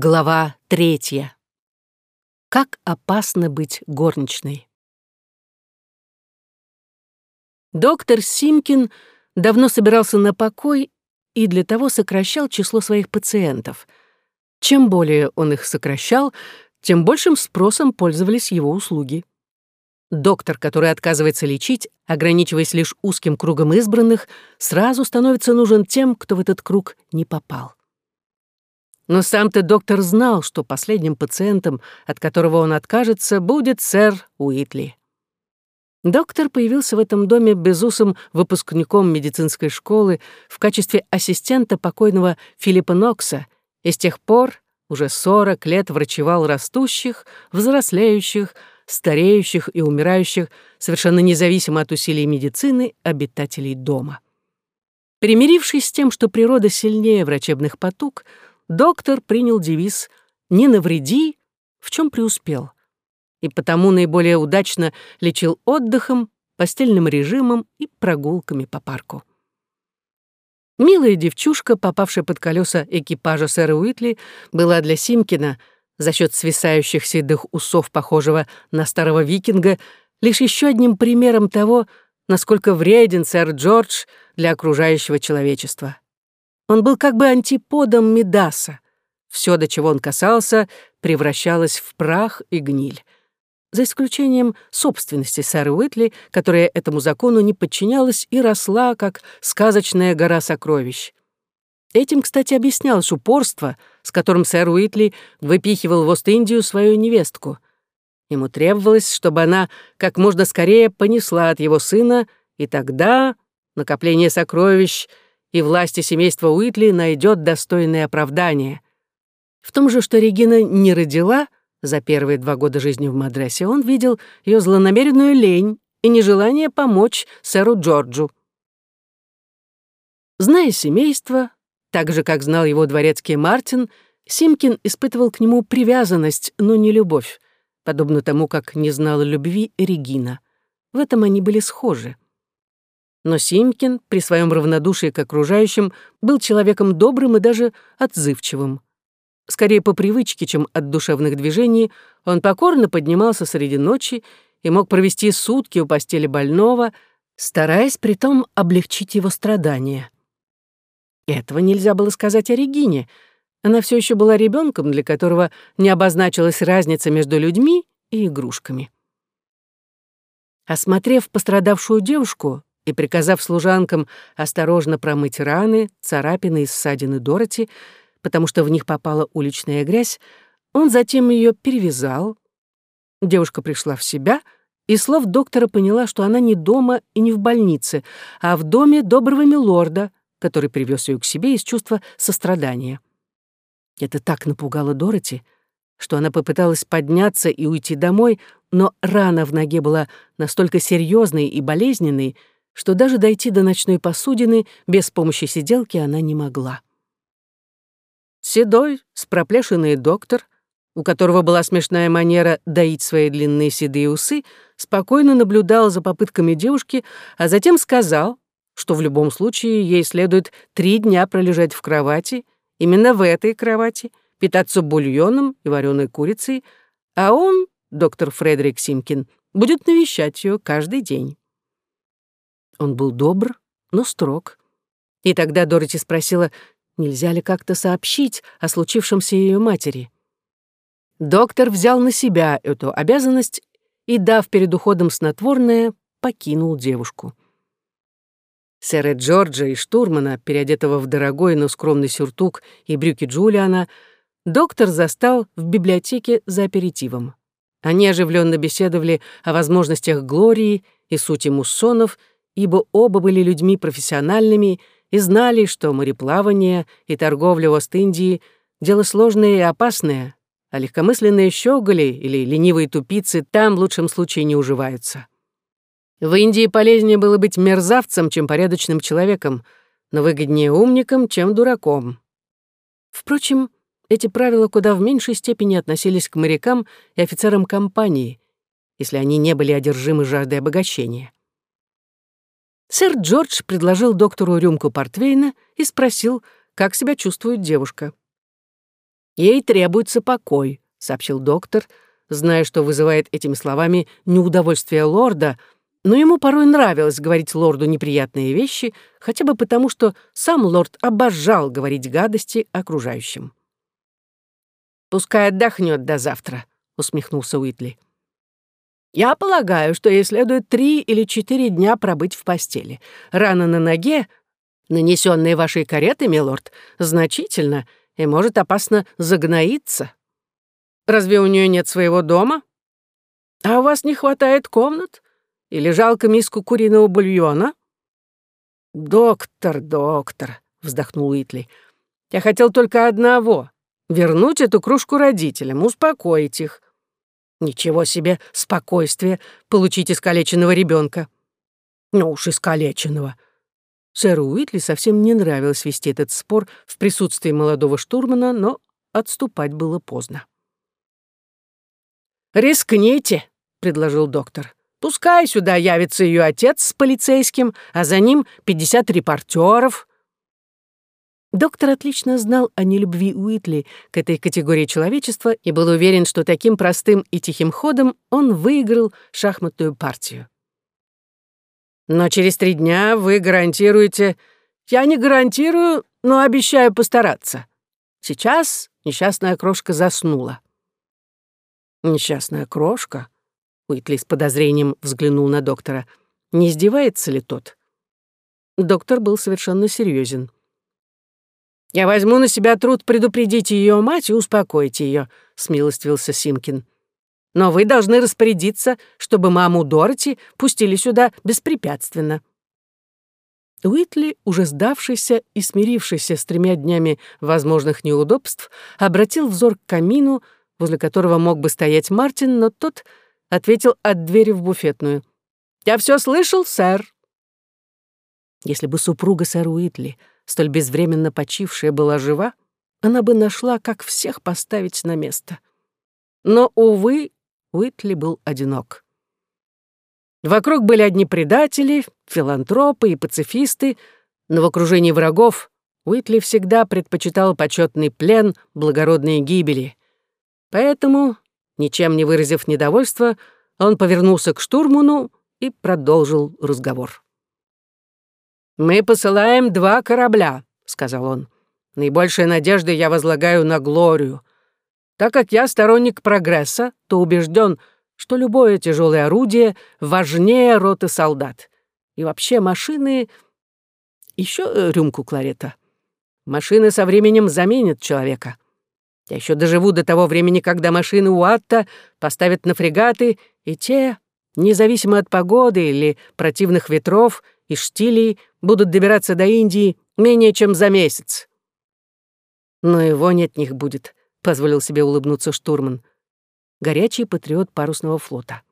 Глава третья. Как опасно быть горничной. Доктор Симкин давно собирался на покой и для того сокращал число своих пациентов. Чем более он их сокращал, тем большим спросом пользовались его услуги. Доктор, который отказывается лечить, ограничиваясь лишь узким кругом избранных, сразу становится нужен тем, кто в этот круг не попал. Но сам-то доктор знал, что последним пациентом, от которого он откажется, будет сэр Уитли. Доктор появился в этом доме безусым выпускником медицинской школы в качестве ассистента покойного Филиппа Нокса и с тех пор уже 40 лет врачевал растущих, взрослеющих, стареющих и умирающих, совершенно независимо от усилий медицины, обитателей дома. Примирившись с тем, что природа сильнее врачебных потуг, доктор принял девиз «Не навреди», в чем преуспел, и потому наиболее удачно лечил отдыхом, постельным режимом и прогулками по парку. Милая девчушка, попавшая под колеса экипажа сэра Уитли, была для Симкина, за счет свисающих седых усов, похожего на старого викинга, лишь еще одним примером того, насколько вреден сэр Джордж для окружающего человечества. Он был как бы антиподом Медаса. Все, до чего он касался, превращалось в прах и гниль. За исключением собственности сэра Уитли, которая этому закону не подчинялась и росла, как сказочная гора сокровищ. Этим, кстати, объяснялось упорство, с которым сэр Уитли выпихивал в Ост-Индию свою невестку. Ему требовалось, чтобы она как можно скорее понесла от его сына, и тогда накопление сокровищ — и власти семейства Уитли найдет достойное оправдание. В том же, что Регина не родила за первые два года жизни в Мадрасе, он видел ее злонамеренную лень и нежелание помочь сэру Джорджу. Зная семейство, так же, как знал его дворецкий Мартин, Симкин испытывал к нему привязанность, но не любовь, подобно тому, как не знала любви Регина. В этом они были схожи. Но Симкин при своем равнодушии к окружающим был человеком добрым и даже отзывчивым. Скорее по привычке, чем от душевных движений, он покорно поднимался среди ночи и мог провести сутки у постели больного, стараясь при том облегчить его страдания. Этого нельзя было сказать о Регине. Она все еще была ребенком, для которого не обозначилась разница между людьми и игрушками. Осмотрев пострадавшую девушку, и, приказав служанкам осторожно промыть раны, царапины и ссадины Дороти, потому что в них попала уличная грязь, он затем ее перевязал. Девушка пришла в себя, и слов доктора поняла, что она не дома и не в больнице, а в доме доброго милорда, который привез ее к себе из чувства сострадания. Это так напугало Дороти, что она попыталась подняться и уйти домой, но рана в ноге была настолько серьезной и болезненной, что даже дойти до ночной посудины без помощи сиделки она не могла. Седой, с проплешиной доктор, у которого была смешная манера доить свои длинные седые усы, спокойно наблюдал за попытками девушки, а затем сказал, что в любом случае ей следует три дня пролежать в кровати, именно в этой кровати, питаться бульоном и вареной курицей, а он, доктор Фредерик Симкин, будет навещать ее каждый день. Он был добр, но строг. И тогда Дороти спросила, нельзя ли как-то сообщить о случившемся ее матери. Доктор взял на себя эту обязанность и, дав перед уходом снотворное, покинул девушку. Сэра Джорджа и штурмана, переодетого в дорогой, но скромный сюртук и брюки Джулиана, доктор застал в библиотеке за аперитивом. Они оживленно беседовали о возможностях Глории и сути муссонов ибо оба были людьми профессиональными и знали, что мореплавание и торговля Ост-Индии — дело сложное и опасное, а легкомысленные щеголи или ленивые тупицы там в лучшем случае не уживаются. В Индии полезнее было быть мерзавцем, чем порядочным человеком, но выгоднее умником, чем дураком. Впрочем, эти правила куда в меньшей степени относились к морякам и офицерам компании, если они не были одержимы жаждой обогащения. Сэр Джордж предложил доктору рюмку портвейна и спросил, как себя чувствует девушка. Ей требуется покой, сообщил доктор, зная, что вызывает этими словами неудовольствие лорда, но ему порой нравилось говорить лорду неприятные вещи, хотя бы потому, что сам лорд обожал говорить гадости окружающим. «Пускай отдохнет до завтра», — усмехнулся Уитли. «Я полагаю, что ей следует три или четыре дня пробыть в постели. Рана на ноге, нанесенная вашей каретой, милорд, значительно — и может опасно загноиться. Разве у нее нет своего дома? А у вас не хватает комнат? Или жалко миску куриного бульона? Доктор, доктор, вздохнул Уитли. Я хотел только одного — вернуть эту кружку родителям, успокоить их. Ничего себе спокойствие получить искалеченного ребенка. Ну уж искалеченного. Сэру Уитли совсем не нравилось вести этот спор в присутствии молодого штурмана, но отступать было поздно. «Рискните», — предложил доктор. «Пускай сюда явится ее отец с полицейским, а за ним пятьдесят репортеров». Доктор отлично знал о нелюбви Уитли к этой категории человечества и был уверен, что таким простым и тихим ходом он выиграл шахматную партию. Но через три дня вы гарантируете... Я не гарантирую, но обещаю постараться. Сейчас несчастная крошка заснула. Несчастная крошка? Уитли с подозрением взглянул на доктора. Не издевается ли тот? Доктор был совершенно серьезен. «Я возьму на себя труд предупредить ее мать и успокоить ее», — смилостивился Симкин но вы должны распорядиться, чтобы маму Дороти пустили сюда беспрепятственно». Уитли, уже сдавшийся и смирившийся с тремя днями возможных неудобств, обратил взор к камину, возле которого мог бы стоять Мартин, но тот ответил от двери в буфетную. «Я все слышал, сэр». Если бы супруга сэра Уитли, столь безвременно почившая, была жива, она бы нашла, как всех поставить на место. Но, увы, Уитли был одинок. Вокруг были одни предатели, филантропы и пацифисты, но в окружении врагов Уитли всегда предпочитал почетный плен благородные гибели. Поэтому, ничем не выразив недовольства, он повернулся к штурману и продолжил разговор. «Мы посылаем два корабля», — сказал он. «Наибольшие надежды я возлагаю на Глорию. Так как я сторонник прогресса, то убежден, что любое тяжелое орудие важнее роты солдат. И вообще машины... Еще э, рюмку кларета. Машины со временем заменят человека. Я еще доживу до того времени, когда машины Уатта поставят на фрегаты, и те, независимо от погоды или противных ветров и штилей, будут добираться до Индии менее чем за месяц. Но его нет них будет позволил себе улыбнуться штурман. Горячий патриот парусного флота.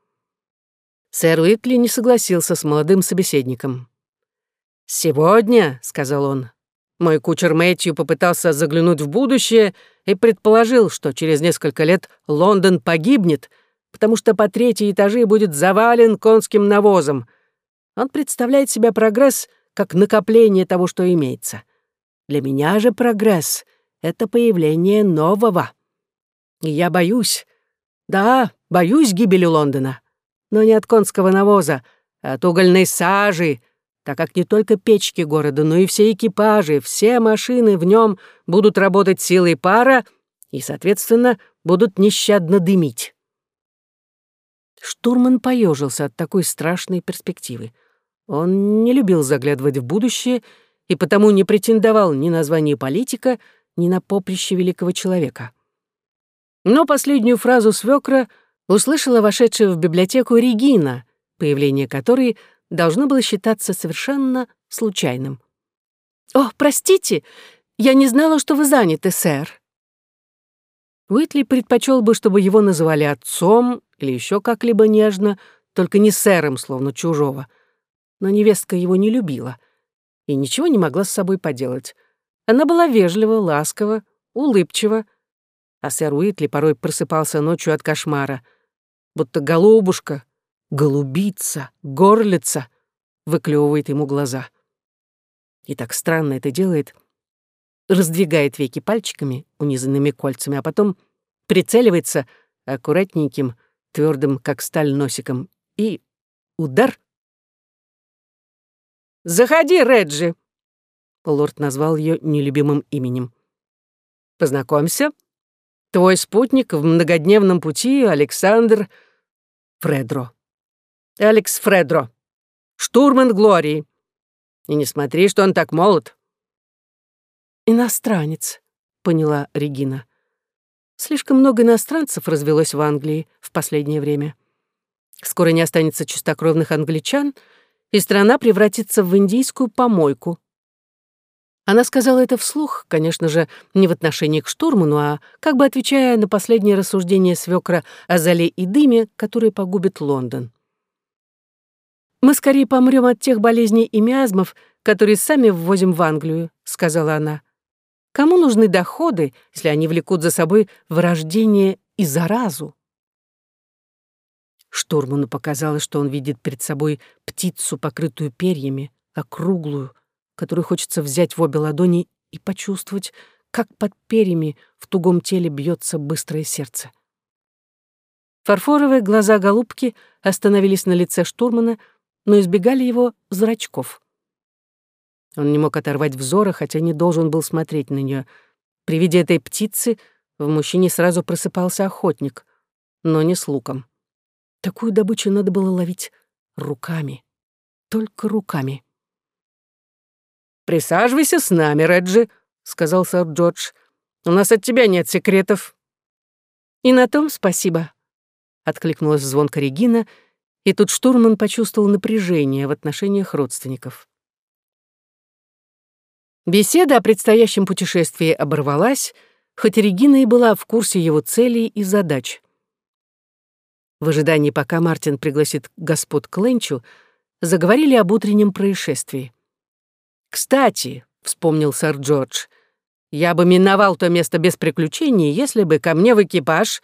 Сэр Уитли не согласился с молодым собеседником. «Сегодня», — сказал он, — «мой кучер Мэтью попытался заглянуть в будущее и предположил, что через несколько лет Лондон погибнет, потому что по третьей этажи будет завален конским навозом. Он представляет себя прогресс как накопление того, что имеется. Для меня же прогресс — это появление нового. И я боюсь, да, боюсь гибели Лондона, но не от конского навоза, а от угольной сажи, так как не только печки города, но и все экипажи, все машины в нем будут работать силой пара и, соответственно, будут нещадно дымить. Штурман поежился от такой страшной перспективы. Он не любил заглядывать в будущее и потому не претендовал ни на звание политика, ни на поприще великого человека. Но последнюю фразу свекра услышала вошедшая в библиотеку Регина, появление которой должно было считаться совершенно случайным. «О, простите, я не знала, что вы заняты, сэр». Уитли предпочел бы, чтобы его называли отцом или еще как-либо нежно, только не сэром, словно чужого. Но невестка его не любила и ничего не могла с собой поделать. Она была вежлива, ласкова, улыбчива, а сэр Уитли порой просыпался ночью от кошмара, будто голубушка, голубица, горлица выклевывает ему глаза. И так странно это делает. раздвигает веки пальчиками, унизанными кольцами, а потом прицеливается аккуратненьким, твердым, как сталь, носиком, и удар. «Заходи, Реджи!» Лорд назвал ее нелюбимым именем. «Познакомься. Твой спутник в многодневном пути Александр Фредро. Алекс Фредро. Штурман Глории. И не смотри, что он так молод». «Иностранец», — поняла Регина. Слишком много иностранцев развелось в Англии в последнее время. Скоро не останется чистокровных англичан, и страна превратится в индийскую помойку. Она сказала это вслух, конечно же, не в отношении к штурману, а как бы отвечая на последнее рассуждение свекра о зале и дыме, которые погубят Лондон. «Мы скорее помрем от тех болезней и миазмов, которые сами ввозим в Англию», — сказала она. Кому нужны доходы, если они влекут за собой вырождение и заразу? Штурману показалось, что он видит перед собой птицу, покрытую перьями, округлую, которую хочется взять в обе ладони и почувствовать, как под перьями в тугом теле бьется быстрое сердце. Фарфоровые глаза голубки остановились на лице штурмана, но избегали его зрачков. Он не мог оторвать взора, хотя не должен был смотреть на нее. При виде этой птицы в мужчине сразу просыпался охотник, но не с луком. Такую добычу надо было ловить руками. Только руками. «Присаживайся с нами, Реджи», — сказал сэр Джордж. «У нас от тебя нет секретов». «И на том спасибо», — откликнулась звонко Регина, и тут штурман почувствовал напряжение в отношениях родственников. Беседа о предстоящем путешествии оборвалась, хоть Регина и была в курсе его целей и задач. В ожидании, пока Мартин пригласит господ к Ленчу, заговорили об утреннем происшествии. «Кстати», — вспомнил сэр Джордж, «я бы миновал то место без приключений, если бы ко мне в экипаж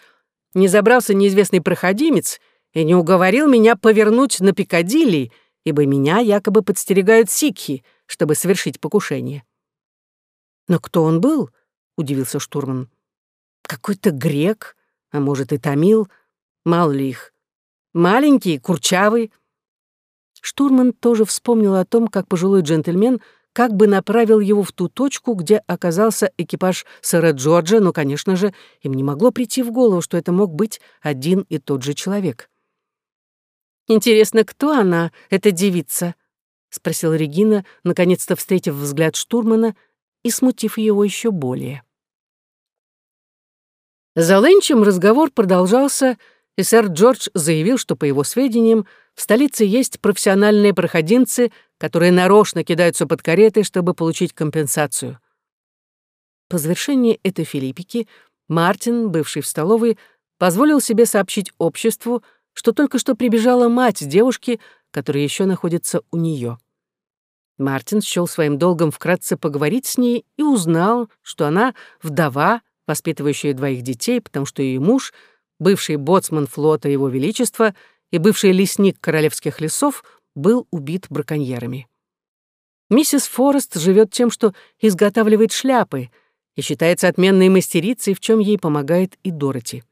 не забрался неизвестный проходимец и не уговорил меня повернуть на Пикадилли, ибо меня якобы подстерегают сикхи, чтобы совершить покушение». «Но кто он был?» — удивился штурман. «Какой-то грек, а может и тамил, мало ли их. Маленький, курчавый». Штурман тоже вспомнил о том, как пожилой джентльмен как бы направил его в ту точку, где оказался экипаж сэра Джорджа, но, конечно же, им не могло прийти в голову, что это мог быть один и тот же человек. «Интересно, кто она, эта девица?» — спросила Регина, наконец-то встретив взгляд штурмана — и смутив его еще более. За ленчем разговор продолжался, и сэр Джордж заявил, что, по его сведениям, в столице есть профессиональные проходимцы, которые нарочно кидаются под кареты, чтобы получить компенсацию. По завершении этой филиппики Мартин, бывший в столовой, позволил себе сообщить обществу, что только что прибежала мать девушки, которая еще находится у нее. Мартин счел своим долгом вкратце поговорить с ней и узнал, что она вдова, воспитывающая двоих детей, потому что ее муж, бывший боцман флота Его Величества и бывший лесник королевских лесов, был убит браконьерами. Миссис Форест живет тем, что изготавливает шляпы и считается отменной мастерицей, в чем ей помогает и Дороти.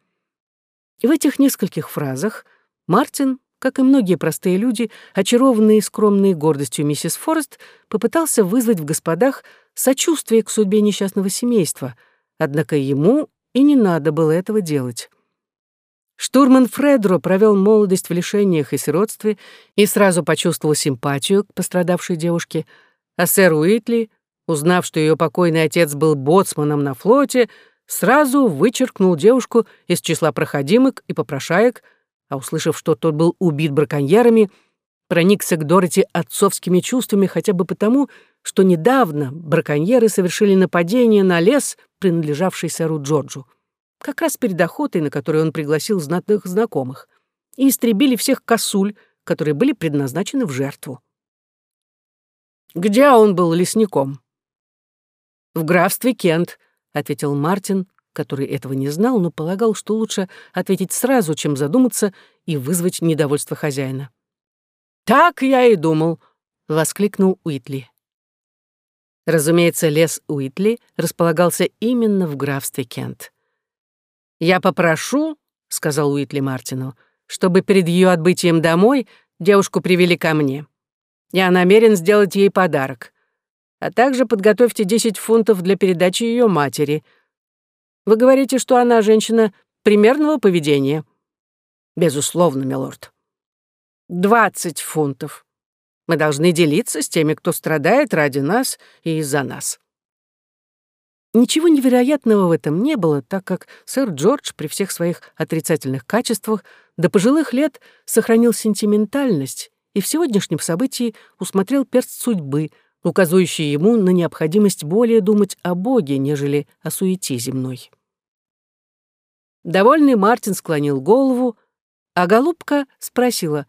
И в этих нескольких фразах Мартин как и многие простые люди, очарованные и скромные гордостью миссис Форест, попытался вызвать в господах сочувствие к судьбе несчастного семейства, однако ему и не надо было этого делать. Штурман Фредро провел молодость в лишениях и сиротстве и сразу почувствовал симпатию к пострадавшей девушке, а сэр Уитли, узнав, что ее покойный отец был боцманом на флоте, сразу вычеркнул девушку из числа проходимок и попрошаек, а услышав, что тот был убит браконьерами, проникся к Дороти отцовскими чувствами хотя бы потому, что недавно браконьеры совершили нападение на лес, принадлежавший сэру Джорджу, как раз перед охотой, на которой он пригласил знатных знакомых, и истребили всех косуль, которые были предназначены в жертву. «Где он был лесником?» «В графстве Кент», — ответил Мартин, который этого не знал, но полагал, что лучше ответить сразу, чем задуматься и вызвать недовольство хозяина. «Так я и думал», — воскликнул Уитли. Разумеется, лес Уитли располагался именно в графстве Кент. «Я попрошу», — сказал Уитли Мартину, «чтобы перед ее отбытием домой девушку привели ко мне. Я намерен сделать ей подарок. А также подготовьте 10 фунтов для передачи ее матери. Вы говорите, что она женщина примерного поведения?» «Безусловно, милорд». «Двадцать фунтов. Мы должны делиться с теми, кто страдает ради нас и из-за нас». Ничего невероятного в этом не было, так как сэр Джордж при всех своих отрицательных качествах до пожилых лет сохранил сентиментальность и в сегодняшнем событии усмотрел перст судьбы, указывающий ему на необходимость более думать о Боге, нежели о суете земной. Довольный Мартин склонил голову, а голубка спросила,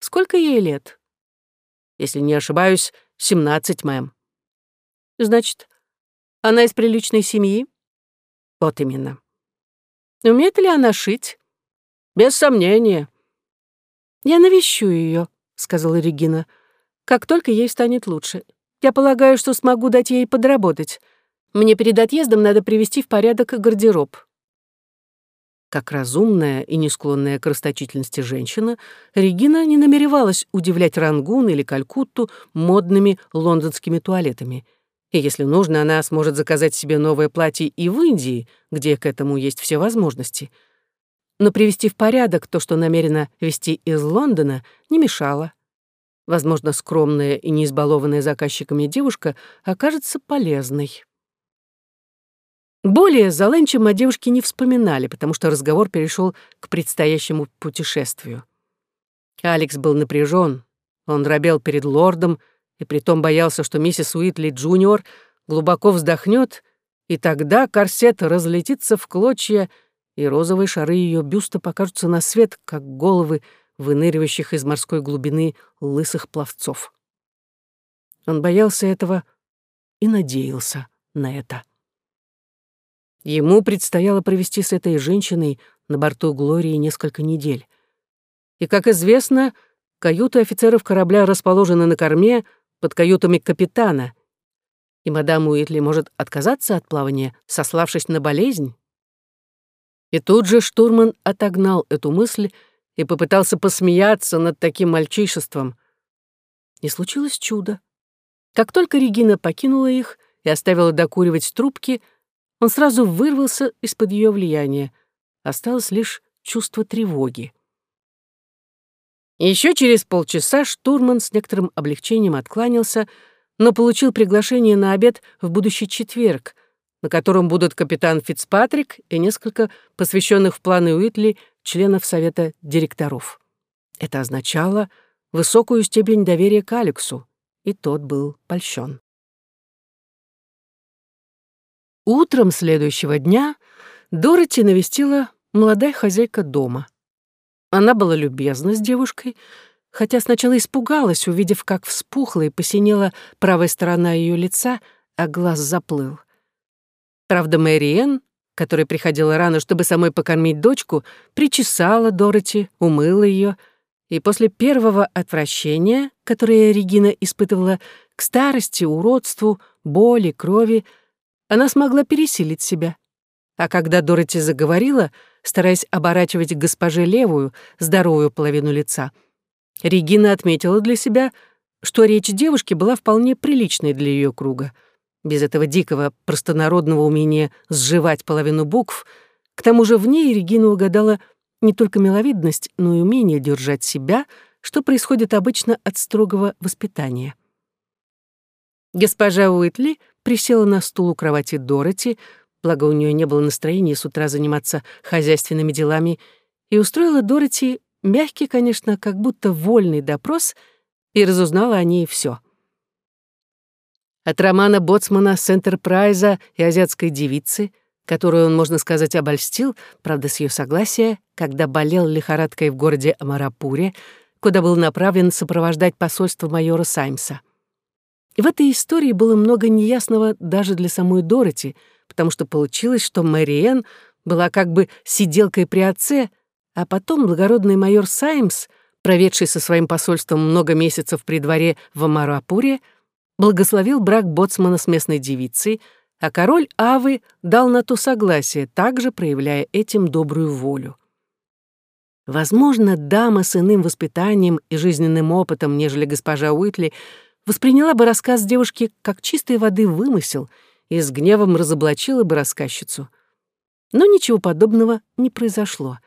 сколько ей лет? Если не ошибаюсь, семнадцать, мэм. Значит, она из приличной семьи? Вот именно. Умеет ли она шить? Без сомнения. Я навещу ее, сказала Регина, как только ей станет лучше. Я полагаю, что смогу дать ей подработать. Мне перед отъездом надо привести в порядок гардероб. Как разумная и не склонная к расточительности женщина, Регина не намеревалась удивлять Рангун или Калькутту модными лондонскими туалетами — и если нужно, она сможет заказать себе новое платье и в Индии, где к этому есть все возможности. Но привести в порядок то, что намерена вести из Лондона, не мешало. Возможно, скромная и не избалованная заказчиками девушка окажется полезной. Более за ленчем о девушке не вспоминали, потому что разговор перешел к предстоящему путешествию. Алекс был напряжен, он робел перед лордом, и притом боялся, что миссис Уитли Джуниор глубоко вздохнет, и тогда корсет разлетится в клочья, и розовые шары ее бюста покажутся на свет, как головы выныривающих из морской глубины лысых пловцов. Он боялся этого и надеялся на это. Ему предстояло провести с этой женщиной на борту Глории несколько недель. И, как известно, каюты офицеров корабля расположены на корме, под каютами капитана, и мадам Уитли может отказаться от плавания, сославшись на болезнь? И тут же штурман отогнал эту мысль и попытался посмеяться над таким мальчишеством. Не случилось чудо. Как только Регина покинула их и оставила докуривать трубки, он сразу вырвался из-под ее влияния. Осталось лишь чувство тревоги. Еще через полчаса штурман с некоторым облегчением откланялся, но получил приглашение на обед в будущий четверг, на котором будут капитан Фицпатрик и несколько посвященных в планы Уитли членов совета директоров. Это означало высокую степень доверия к Алексу, и тот был польщен. Утром следующего дня Дороти навестила молодая хозяйка дома — она была любезна с девушкой, хотя сначала испугалась, увидев, как вспухла и посинела правая сторона ее лица, а глаз заплыл. Правда, Мэриэн, которая приходила рано, чтобы самой покормить дочку, причесала Дороти, умыла ее, и после первого отвращения, которое Регина испытывала к старости, уродству, боли, крови, она смогла пересилить себя. А когда Дороти заговорила — стараясь оборачивать к госпоже левую, здоровую половину лица. Регина отметила для себя, что речь девушки была вполне приличной для ее круга. Без этого дикого простонародного умения сживать половину букв, к тому же в ней Регина угадала не только миловидность, но и умение держать себя, что происходит обычно от строгого воспитания. Госпожа Уитли присела на стул у кровати Дороти, благо у нее не было настроения с утра заниматься хозяйственными делами, и устроила Дороти мягкий, конечно, как будто вольный допрос, и разузнала о ней все. От романа Боцмана с Энтерпрайза и азиатской девицы, которую он, можно сказать, обольстил, правда, с ее согласия, когда болел лихорадкой в городе Амарапуре, куда был направлен сопровождать посольство майора Саймса. В этой истории было много неясного даже для самой Дороти — потому что получилось, что Мэриэн была как бы сиделкой при отце, а потом благородный майор Саймс, проведший со своим посольством много месяцев при дворе в Амарапуре, благословил брак боцмана с местной девицей, а король Авы дал на то согласие, также проявляя этим добрую волю. Возможно, дама с иным воспитанием и жизненным опытом, нежели госпожа Уитли, восприняла бы рассказ девушки как чистой воды вымысел и с гневом разоблачила бы рассказчицу. Но ничего подобного не произошло.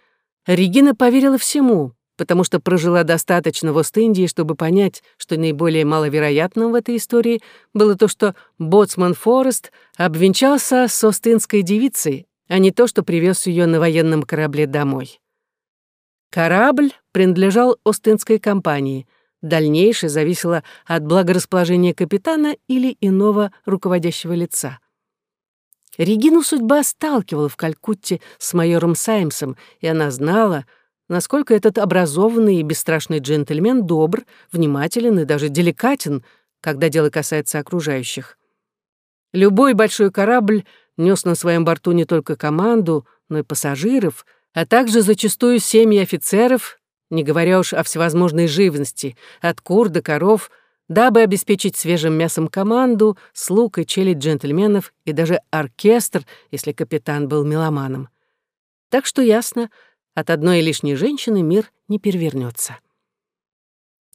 Регина поверила всему, потому что прожила достаточно в Ост-Индии, чтобы понять, что наиболее маловероятным в этой истории было то, что боцман Форест обвенчался с остинской девицей, а не то, что привез ее на военном корабле домой. Корабль принадлежал Остинской компании. Дальнейшее зависело от благорасположения капитана или иного руководящего лица. Регину судьба сталкивала в Калькутте с майором Саймсом, и она знала, насколько этот образованный и бесстрашный джентльмен добр, внимателен и даже деликатен, когда дело касается окружающих. Любой большой корабль нес на своем борту не только команду, но и пассажиров, а также зачастую семьи офицеров, не говоря уж о всевозможной живности, от кур до коров, дабы обеспечить свежим мясом команду, слуг и челядь джентльменов и даже оркестр, если капитан был меломаном. Так что ясно, от одной лишней женщины мир не перевернется.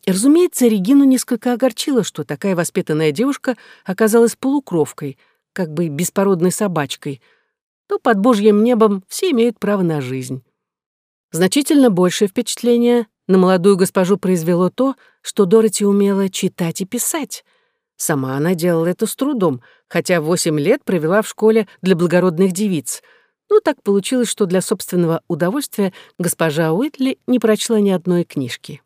И, разумеется, Регину несколько огорчило, что такая воспитанная девушка оказалась полукровкой, как бы беспородной собачкой, то под божьим небом все имеют право на жизнь. Значительно большее впечатление на молодую госпожу произвело то, что Дороти умела читать и писать. Сама она делала это с трудом, хотя восемь лет провела в школе для благородных девиц — ну, так получилось, что для собственного удовольствия госпожа Уитли не прочла ни одной книжки.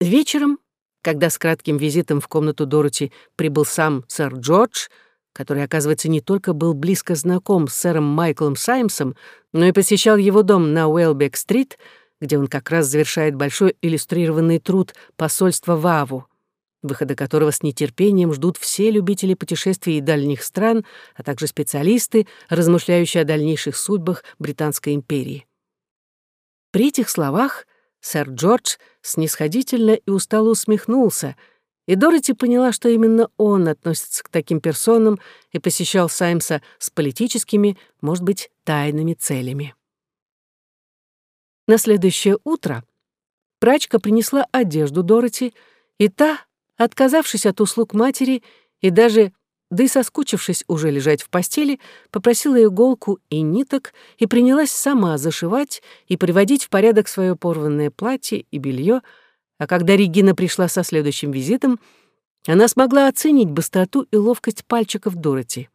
Вечером, когда с кратким визитом в комнату Дороти прибыл сам сэр Джордж, который, оказывается, не только был близко знаком с сэром Майклом Саймсом, но и посещал его дом на Уэлбек-стрит, где он как раз завершает большой иллюстрированный труд посольства Ваву выхода которого с нетерпением ждут все любители путешествий дальних стран, а также специалисты, размышляющие о дальнейших судьбах Британской империи. При этих словах сэр Джордж снисходительно и устало усмехнулся, и Дороти поняла, что именно он относится к таким персонам и посещал Саймса с политическими, может быть, тайными целями. На следующее утро прачка принесла одежду Дороти, и та Отказавшись от услуг матери и даже, да и соскучившись уже лежать в постели, попросила иголку и ниток и принялась сама зашивать и приводить в порядок свое порванное платье и белье, а когда Регина пришла со следующим визитом, она смогла оценить быстроту и ловкость пальчиков Дороти.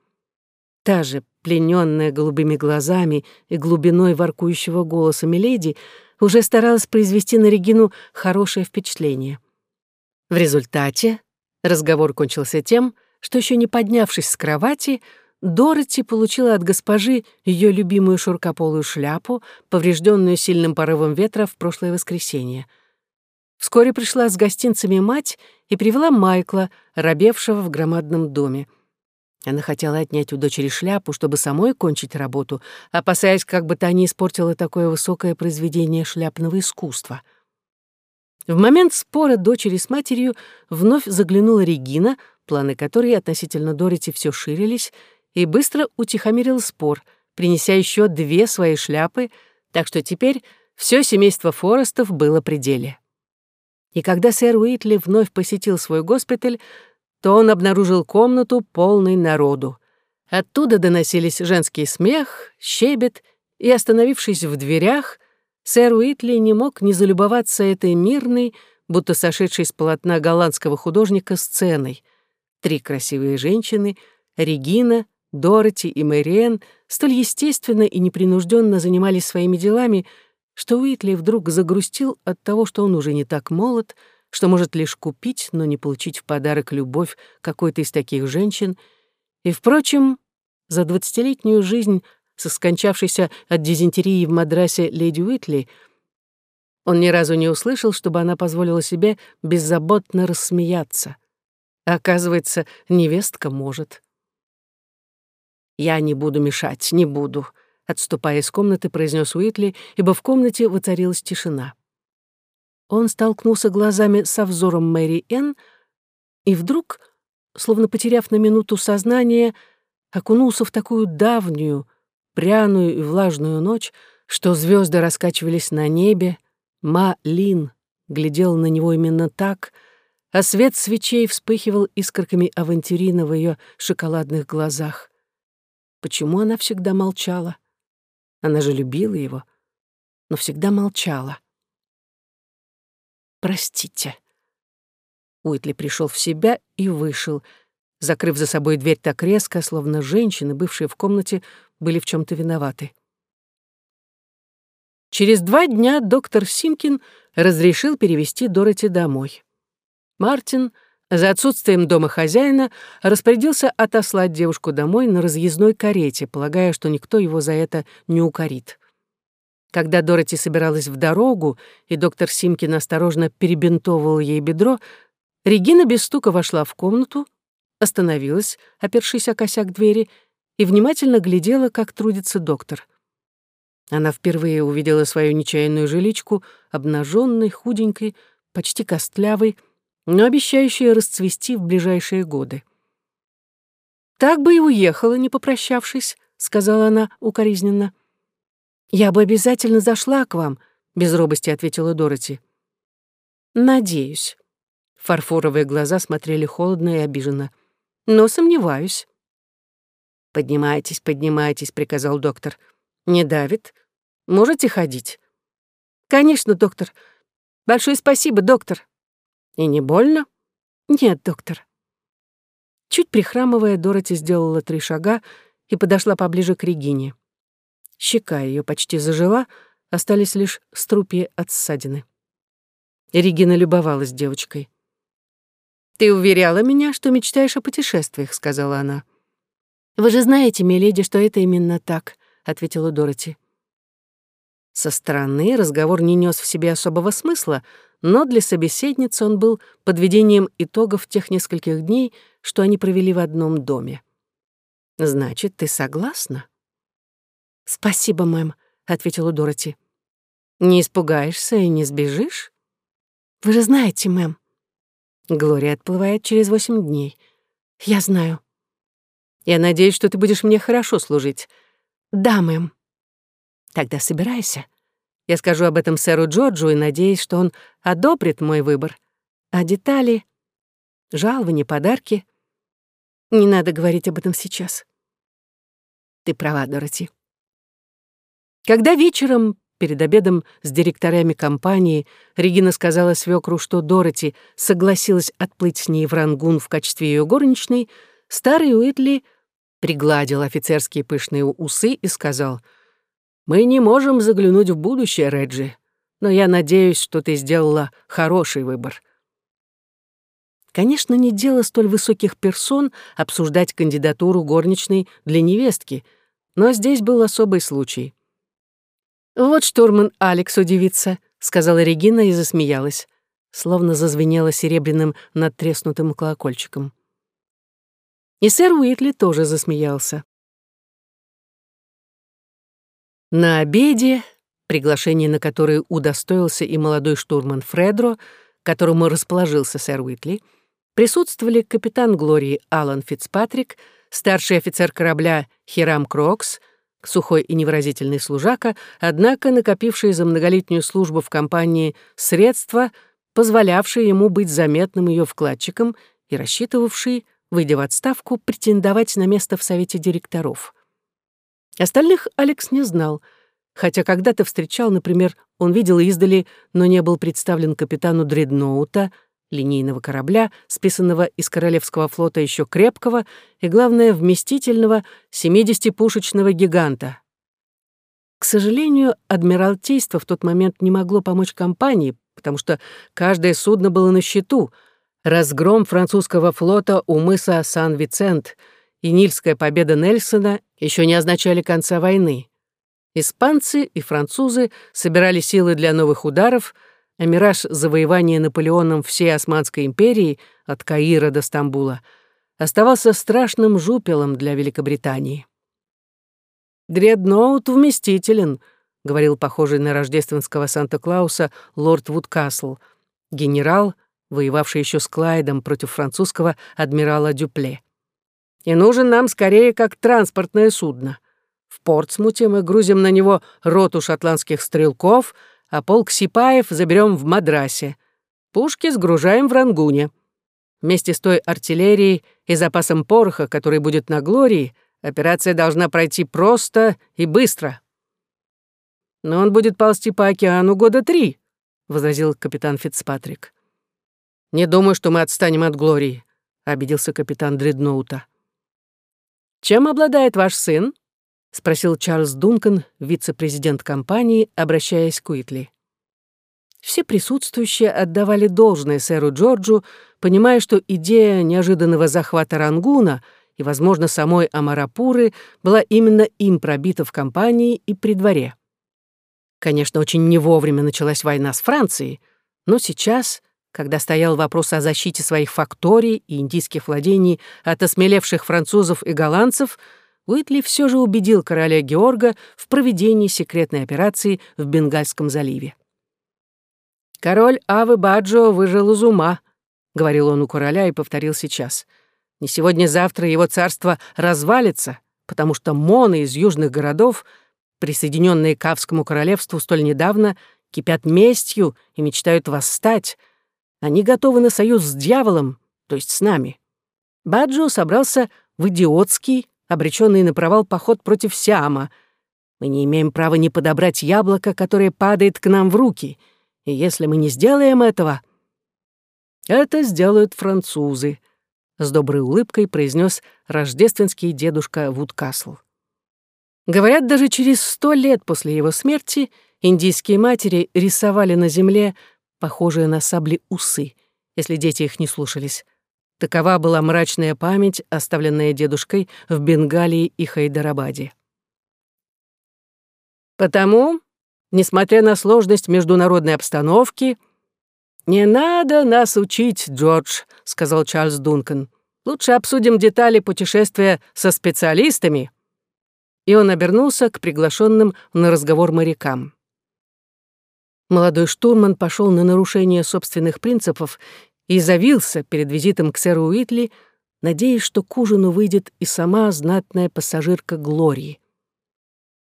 Та же, плененная голубыми глазами и глубиной воркующего голоса Миледи, уже старалась произвести на Регину хорошее впечатление. В результате разговор кончился тем, что еще не поднявшись с кровати, Дороти получила от госпожи ее любимую широкополую шляпу, поврежденную сильным порывом ветра в прошлое воскресенье. Вскоре пришла с гостинцами мать и привела Майкла, робевшего в громадном доме. Она хотела отнять у дочери шляпу, чтобы самой кончить работу, опасаясь, как бы та не испортила такое высокое произведение шляпного искусства — в момент спора дочери с матерью вновь заглянула Регина, планы которой относительно Дороти все ширились, и быстро утихомирил спор, принеся еще две свои шляпы, так что теперь все семейство Форестов было при деле. И когда сэр Уитли вновь посетил свой госпиталь, то он обнаружил комнату полной народу. Оттуда доносились женский смех, щебет, и, остановившись в дверях, Сэр Уитли не мог не залюбоваться этой мирной, будто сошедшей с полотна голландского художника, сценой. Три красивые женщины — Регина, Дороти и Мэриэн — столь естественно и непринужденно занимались своими делами, что Уитли вдруг загрустил от того, что он уже не так молод, что может лишь купить, но не получить в подарок любовь какой-то из таких женщин. И, впрочем, за двадцатилетнюю жизнь со скончавшейся от дизентерии в Мадрасе леди Уитли, он ни разу не услышал, чтобы она позволила себе беззаботно рассмеяться. оказывается, невестка может. «Я не буду мешать, не буду», — отступая из комнаты, произнес Уитли, ибо в комнате воцарилась тишина. Он столкнулся глазами со взором Мэри Энн, и вдруг, словно потеряв на минуту сознание, окунулся в такую давнюю, пряную и влажную ночь, что звезды раскачивались на небе, Ма Лин глядел на него именно так, а свет свечей вспыхивал искорками авантюрина в ее шоколадных глазах. Почему она всегда молчала? Она же любила его, но всегда молчала. «Простите». Уитли пришел в себя и вышел, закрыв за собой дверь так резко, словно женщины, бывшие в комнате, были в чем то виноваты. Через два дня доктор Симкин разрешил перевести Дороти домой. Мартин — за отсутствием дома хозяина распорядился отослать девушку домой на разъездной карете, полагая, что никто его за это не укорит. Когда Дороти собиралась в дорогу, и доктор Симкин осторожно перебинтовывал ей бедро, Регина без стука вошла в комнату, остановилась, опершись о косяк двери, и внимательно глядела, как трудится доктор. Она впервые увидела свою нечаянную жиличку, обнаженной, худенькой, почти костлявой, но обещающая расцвести в ближайшие годы. «Так бы и уехала, не попрощавшись», — сказала она укоризненно. «Я бы обязательно зашла к вам», — без робости ответила Дороти. «Надеюсь». Фарфоровые глаза смотрели холодно и обиженно. «Но сомневаюсь». «Поднимайтесь, поднимайтесь», — приказал доктор. «Не давит? Можете ходить?» «Конечно, доктор. Большое спасибо, доктор». И не больно? Нет, доктор. Чуть прихрамывая, Дороти сделала три шага и подошла поближе к Регине. Щека ее почти зажила, остались лишь струпья от ссадины. Регина любовалась девочкой. «Ты уверяла меня, что мечтаешь о путешествиях», — сказала она. «Вы же знаете, миледи, что это именно так», — ответила Дороти. Со стороны разговор не нес в себе особого смысла, но для собеседницы он был подведением итогов тех нескольких дней, что они провели в одном доме. «Значит, ты согласна?» «Спасибо, мэм», — ответила Дороти. «Не испугаешься и не сбежишь?» «Вы же знаете, мэм». Глория отплывает через восемь дней. «Я знаю». «Я надеюсь, что ты будешь мне хорошо служить». «Да, мэм». «Тогда собирайся. Я скажу об этом сэру Джорджу и надеюсь, что он одобрит мой выбор. А детали, жалования, подарки... Не надо говорить об этом сейчас. Ты права, Дороти. Когда вечером, перед обедом с директорами компании, Регина сказала свекру, что Дороти согласилась отплыть с ней в Рангун в качестве ее горничной, старый Уитли пригладил офицерские пышные усы и сказал — мы не можем заглянуть в будущее, Реджи, но я надеюсь, что ты сделала хороший выбор. Конечно, не дело столь высоких персон обсуждать кандидатуру горничной для невестки, но здесь был особый случай. «Вот штурман Алекс удивится», — сказала Регина и засмеялась, словно зазвенела серебряным надтреснутым колокольчиком. И сэр Уитли тоже засмеялся. На обеде, приглашение на которое удостоился и молодой штурман Фредро, которому расположился сэр Уитли, присутствовали капитан Глории Алан Фицпатрик, старший офицер корабля Хирам Крокс, сухой и невыразительный служака, однако накопивший за многолетнюю службу в компании средства, позволявшие ему быть заметным ее вкладчиком и рассчитывавший, выйдя в отставку, претендовать на место в совете директоров. Остальных Алекс не знал, хотя когда-то встречал, например, он видел издали, но не был представлен капитану Дредноута, линейного корабля, списанного из Королевского флота еще крепкого и, главное, вместительного 70-пушечного гиганта. К сожалению, Адмиралтейство в тот момент не могло помочь компании, потому что каждое судно было на счету. Разгром французского флота у мыса Сан-Вицент — и Нильская победа Нельсона еще не означали конца войны. Испанцы и французы собирали силы для новых ударов, а мираж завоевания Наполеоном всей Османской империи от Каира до Стамбула оставался страшным жупелом для Великобритании. «Дредноут вместителен», — говорил похожий на рождественского Санта-Клауса лорд Вудкасл, генерал, воевавший еще с Клайдом против французского адмирала Дюпле. «И нужен нам скорее как транспортное судно. В Портсмуте мы грузим на него роту шотландских стрелков, а полк сипаев заберем в Мадрасе. Пушки сгружаем в Рангуне. Вместе с той артиллерией и запасом пороха, который будет на Глории, операция должна пройти просто и быстро». «Но он будет ползти по океану года три», — возразил капитан Фицпатрик. «Не думаю, что мы отстанем от Глории», — обиделся капитан Дредноута. «Чем обладает ваш сын?» — спросил Чарльз Дункан, вице-президент компании, обращаясь к Уитли. Все присутствующие отдавали должное сэру Джорджу, понимая, что идея неожиданного захвата Рангуна и, возможно, самой Амарапуры была именно им пробита в компании и при дворе. Конечно, очень не вовремя началась война с Францией, но сейчас, когда стоял вопрос о защите своих факторий и индийских владений от осмелевших французов и голландцев, Уитли все же убедил короля Георга в проведении секретной операции в Бенгальском заливе. «Король Авы Баджо выжил из ума», — говорил он у короля и повторил сейчас. «Не сегодня-завтра его царство развалится, потому что моны из южных городов, присоединенные к Авскому королевству столь недавно, кипят местью и мечтают восстать. Они готовы на союз с дьяволом, то есть с нами. Баджо собрался в идиотский, обреченный на провал поход против Сиама. Мы не имеем права не подобрать яблоко, которое падает к нам в руки — и если мы не сделаем этого, это сделают французы, с доброй улыбкой произнес рождественский дедушка Вудкасл. Говорят, даже через сто лет после его смерти индийские матери рисовали на земле похожие на сабли усы, если дети их не слушались. Такова была мрачная память, оставленная дедушкой в Бенгалии и Хайдарабаде. Потому несмотря на сложность международной обстановки. «Не надо нас учить, Джордж», — сказал Чарльз Дункан. «Лучше обсудим детали путешествия со специалистами». И он обернулся к приглашенным на разговор морякам. Молодой штурман пошел на нарушение собственных принципов и завился перед визитом к сэру Уитли, надеясь, что к ужину выйдет и сама знатная пассажирка Глории.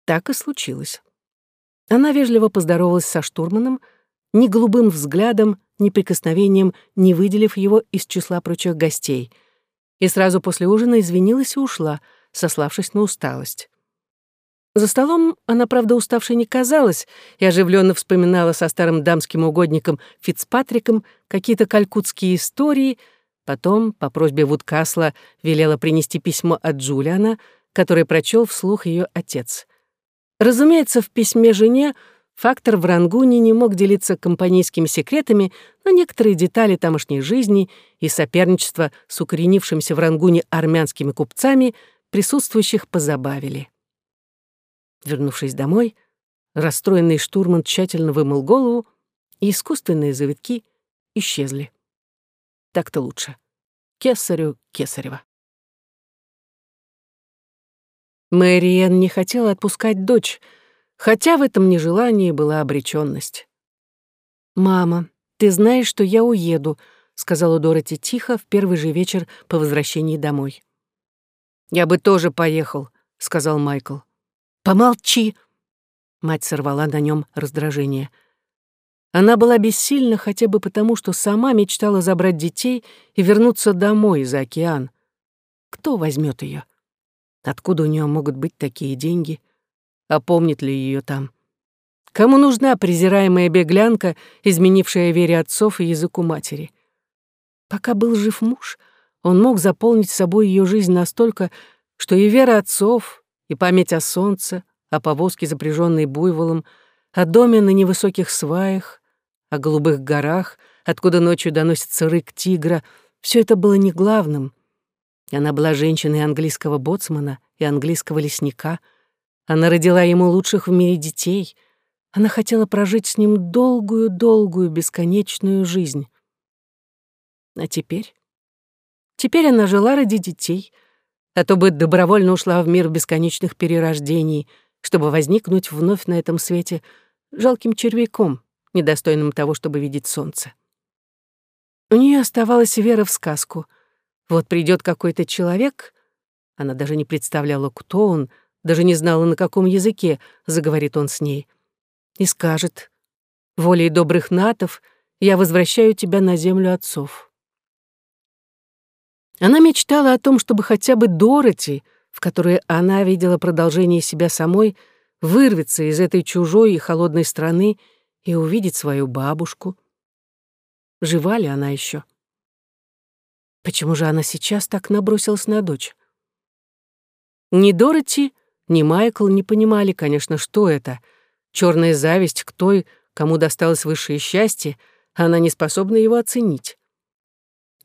Так и случилось. Она вежливо поздоровалась со штурманом, ни голубым взглядом, ни прикосновением не выделив его из числа прочих гостей, и сразу после ужина извинилась и ушла, сославшись на усталость. За столом она, правда, уставшей не казалась и оживленно вспоминала со старым дамским угодником Фицпатриком какие-то калькутские истории, потом, по просьбе Вудкасла, велела принести письмо от Джулиана, которое прочел вслух ее отец — Разумеется, в письме жене фактор в Рангуне не мог делиться компанейскими секретами, но некоторые детали тамошней жизни и соперничества с укоренившимися в Рангуне армянскими купцами присутствующих позабавили. Вернувшись домой, расстроенный штурман тщательно вымыл голову, и искусственные завитки исчезли. Так-то лучше. Кесарю Кесарева. Мэриэн не хотела отпускать дочь, хотя в этом нежелании была обречённость. «Мама, ты знаешь, что я уеду», — сказала Дороти тихо в первый же вечер по возвращении домой. «Я бы тоже поехал», — сказал Майкл. «Помолчи!» Мать сорвала на нем раздражение. Она была бессильна хотя бы потому, что сама мечтала забрать детей и вернуться домой за океан. Кто возьмет ее? Откуда у нее могут быть такие деньги? А помнит ли ее там? Кому нужна презираемая беглянка, изменившая вере отцов и языку матери? Пока был жив муж, он мог заполнить собой ее жизнь настолько, что и вера отцов, и память о солнце, о повозке, запряженной буйволом, о доме на невысоких сваях, о голубых горах, откуда ночью доносится рык тигра, все это было не главным, она была женщиной английского боцмана и английского лесника. Она родила ему лучших в мире детей. Она хотела прожить с ним долгую-долгую бесконечную жизнь. А теперь? Теперь она жила ради детей, а то бы добровольно ушла в мир бесконечных перерождений, чтобы возникнуть вновь на этом свете жалким червяком, недостойным того, чтобы видеть солнце. У нее оставалась вера в сказку. Вот придет какой-то человек, она даже не представляла, кто он, даже не знала, на каком языке заговорит он с ней, и скажет, «Волей добрых натов я возвращаю тебя на землю отцов». Она мечтала о том, чтобы хотя бы Дороти, в которой она видела продолжение себя самой, вырвется из этой чужой и холодной страны и увидеть свою бабушку. Жива ли она еще? Почему же она сейчас так набросилась на дочь? Ни Дороти, ни Майкл не понимали, конечно, что это. Черная зависть к той, кому досталось высшее счастье, она не способна его оценить.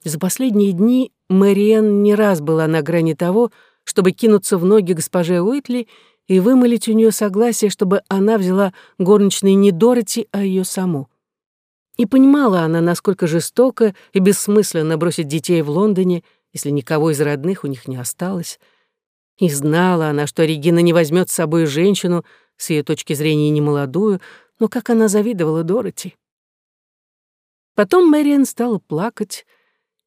За последние дни Мэриэн не раз была на грани того, чтобы кинуться в ноги госпоже Уитли и вымолить у нее согласие, чтобы она взяла горничной не Дороти, а ее саму. И понимала она, насколько жестоко и бессмысленно бросить детей в Лондоне, если никого из родных у них не осталось. И знала она, что Регина не возьмет с собой женщину, с ее точки зрения немолодую, но как она завидовала Дороти. Потом Мэриан стала плакать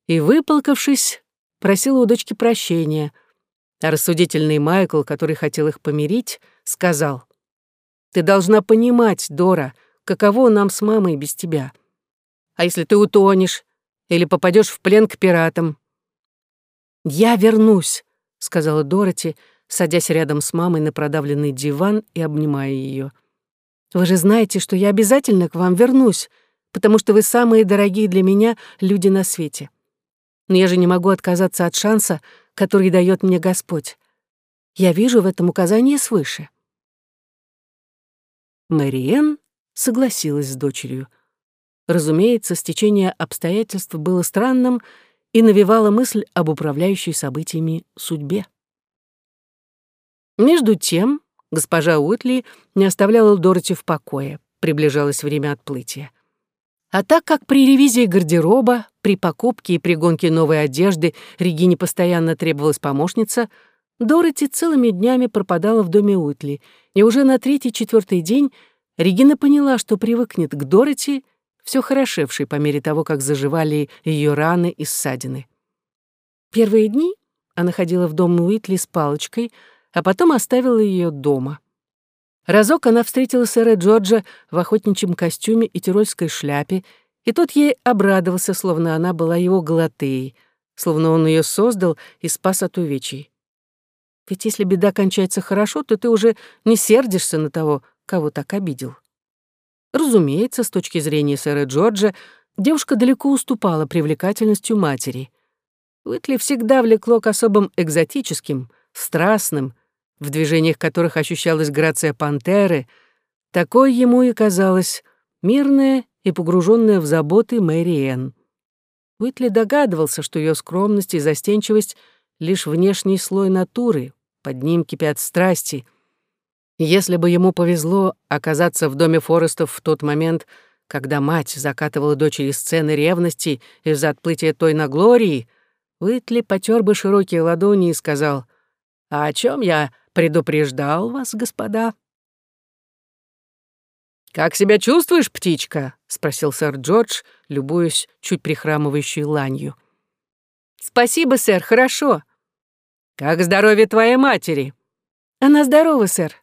и, выполкавшись, просила у дочки прощения — а рассудительный Майкл, который хотел их помирить, сказал, «Ты должна понимать, Дора, каково нам с мамой без тебя. А если ты утонешь или попадешь в плен к пиратам?» «Я вернусь», — сказала Дороти, садясь рядом с мамой на продавленный диван и обнимая ее. «Вы же знаете, что я обязательно к вам вернусь, потому что вы самые дорогие для меня люди на свете. Но я же не могу отказаться от шанса, который дает мне Господь. Я вижу в этом указание свыше. Мэриэн согласилась с дочерью. Разумеется, стечение обстоятельств было странным и навевало мысль об управляющей событиями судьбе. Между тем, госпожа Уитли не оставляла Дороти в покое, приближалось время отплытия. А так как при ревизии гардероба, при покупке и при гонке новой одежды Регине постоянно требовалась помощница, Дороти целыми днями пропадала в доме Уитли, и уже на третий-четвертый день Регина поняла, что привыкнет к Дороти, все хорошевшей по мере того, как заживали ее раны и ссадины. Первые дни она ходила в дом Уитли с палочкой, а потом оставила ее дома. Разок она встретила сэра Джорджа в охотничьем костюме и тирольской шляпе, и тот ей обрадовался, словно она была его галатеей, словно он ее создал и спас от увечий. Ведь если беда кончается хорошо, то ты уже не сердишься на того, кого так обидел. Разумеется, с точки зрения сэра Джорджа, девушка далеко уступала привлекательностью матери. Уитли всегда влекло к особым экзотическим, страстным, в движениях которых ощущалась грация пантеры, такой ему и казалась мирная и погруженная в заботы Мэри Энн. Уитли догадывался, что ее скромность и застенчивость — лишь внешний слой натуры, под ним кипят страсти. Если бы ему повезло оказаться в доме Форестов в тот момент, когда мать закатывала дочери сцены ревности из-за отплытия той на Глории, Уитли потер бы широкие ладони и сказал, «А о чем я предупреждал вас, господа». «Как себя чувствуешь, птичка?» — спросил сэр Джордж, любуясь чуть прихрамывающей ланью. «Спасибо, сэр, хорошо». «Как здоровье твоей матери?» «Она здорова, сэр».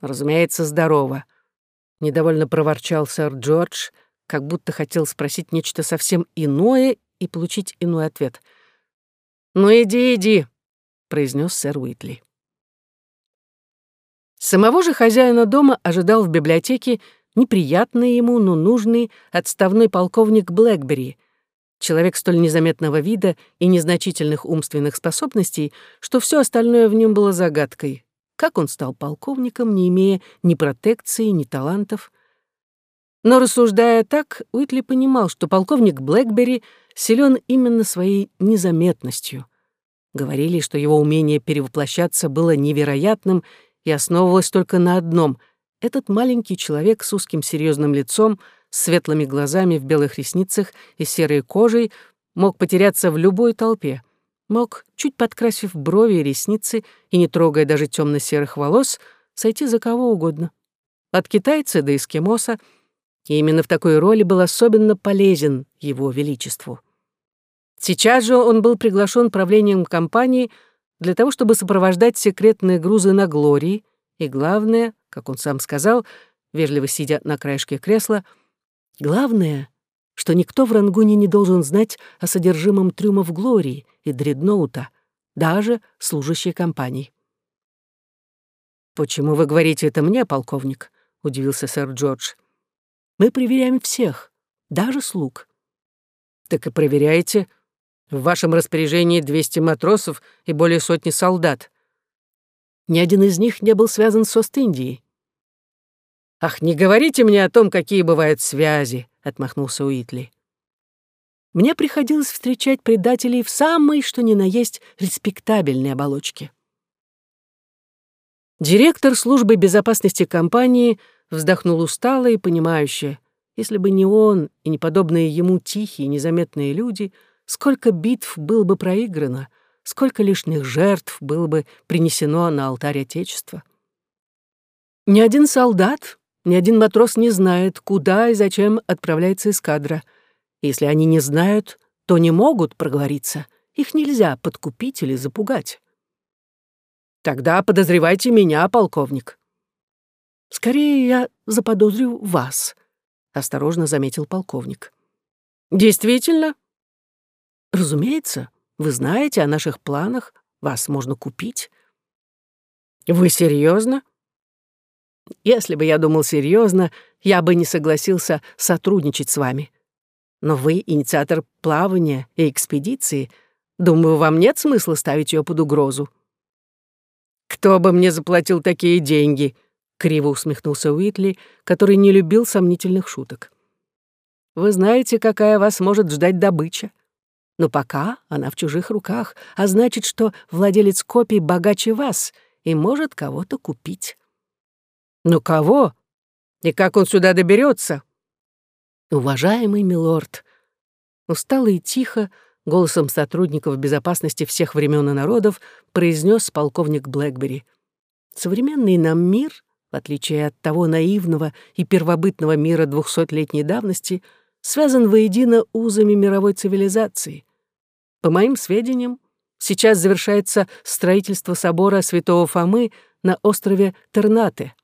«Разумеется, здорова», — недовольно проворчал сэр Джордж, как будто хотел спросить нечто совсем иное и получить иной ответ. «Ну иди, иди», — произнес сэр Уитли. Самого же хозяина дома ожидал в библиотеке неприятный ему, но нужный отставной полковник Блэкбери, человек столь незаметного вида и незначительных умственных способностей, что все остальное в нем было загадкой. Как он стал полковником, не имея ни протекции, ни талантов? Но рассуждая так, Уитли понимал, что полковник Блэкбери силен именно своей незаметностью. Говорили, что его умение перевоплощаться было невероятным и основывалась только на одном — этот маленький человек с узким серьезным лицом, с светлыми глазами в белых ресницах и серой кожей мог потеряться в любой толпе, мог, чуть подкрасив брови и ресницы и не трогая даже темно серых волос, сойти за кого угодно. От китайца до эскимоса, И именно в такой роли был особенно полезен его величеству. Сейчас же он был приглашен правлением компании для того, чтобы сопровождать секретные грузы на Глории, и главное, как он сам сказал, вежливо сидя на краешке кресла, главное, что никто в Рангуне не должен знать о содержимом трюмов Глории и Дредноута, даже служащие компании. «Почему вы говорите это мне, полковник?» — удивился сэр Джордж. «Мы проверяем всех, даже слуг». «Так и проверяете. В вашем распоряжении 200 матросов и более сотни солдат. Ни один из них не был связан с Ост-Индией». «Ах, не говорите мне о том, какие бывают связи», — отмахнулся Уитли. «Мне приходилось встречать предателей в самой, что ни на есть, респектабельной оболочке». Директор службы безопасности компании вздохнул устало и понимающе. Если бы не он и не подобные ему тихие, незаметные люди, сколько битв было бы проиграно, сколько лишних жертв было бы принесено на алтарь Отечества. Ни один солдат, ни один матрос не знает, куда и зачем отправляется эскадра. Если они не знают, то не могут проговориться. Их нельзя подкупить или запугать. Тогда подозревайте меня, полковник. Скорее я заподозрю вас, осторожно заметил полковник. Действительно? Разумеется, вы знаете о наших планах, вас можно купить. Вы серьезно? Если бы я думал серьезно, я бы не согласился сотрудничать с вами. Но вы инициатор плавания и экспедиции. Думаю, вам нет смысла ставить ее под угрозу. «Кто бы мне заплатил такие деньги?» — криво усмехнулся Уитли, который не любил сомнительных шуток. «Вы знаете, какая вас может ждать добыча. Но пока она в чужих руках, а значит, что владелец копий богаче вас и может кого-то купить». «Ну кого? И как он сюда доберется? «Уважаемый милорд», устало и тихо, голосом сотрудников безопасности всех времен и народов произнес полковник Блэкбери. Современный нам мир, в отличие от того наивного и первобытного мира двухсотлетней давности, связан воедино узами мировой цивилизации. По моим сведениям, сейчас завершается строительство собора святого Фомы на острове Тернате.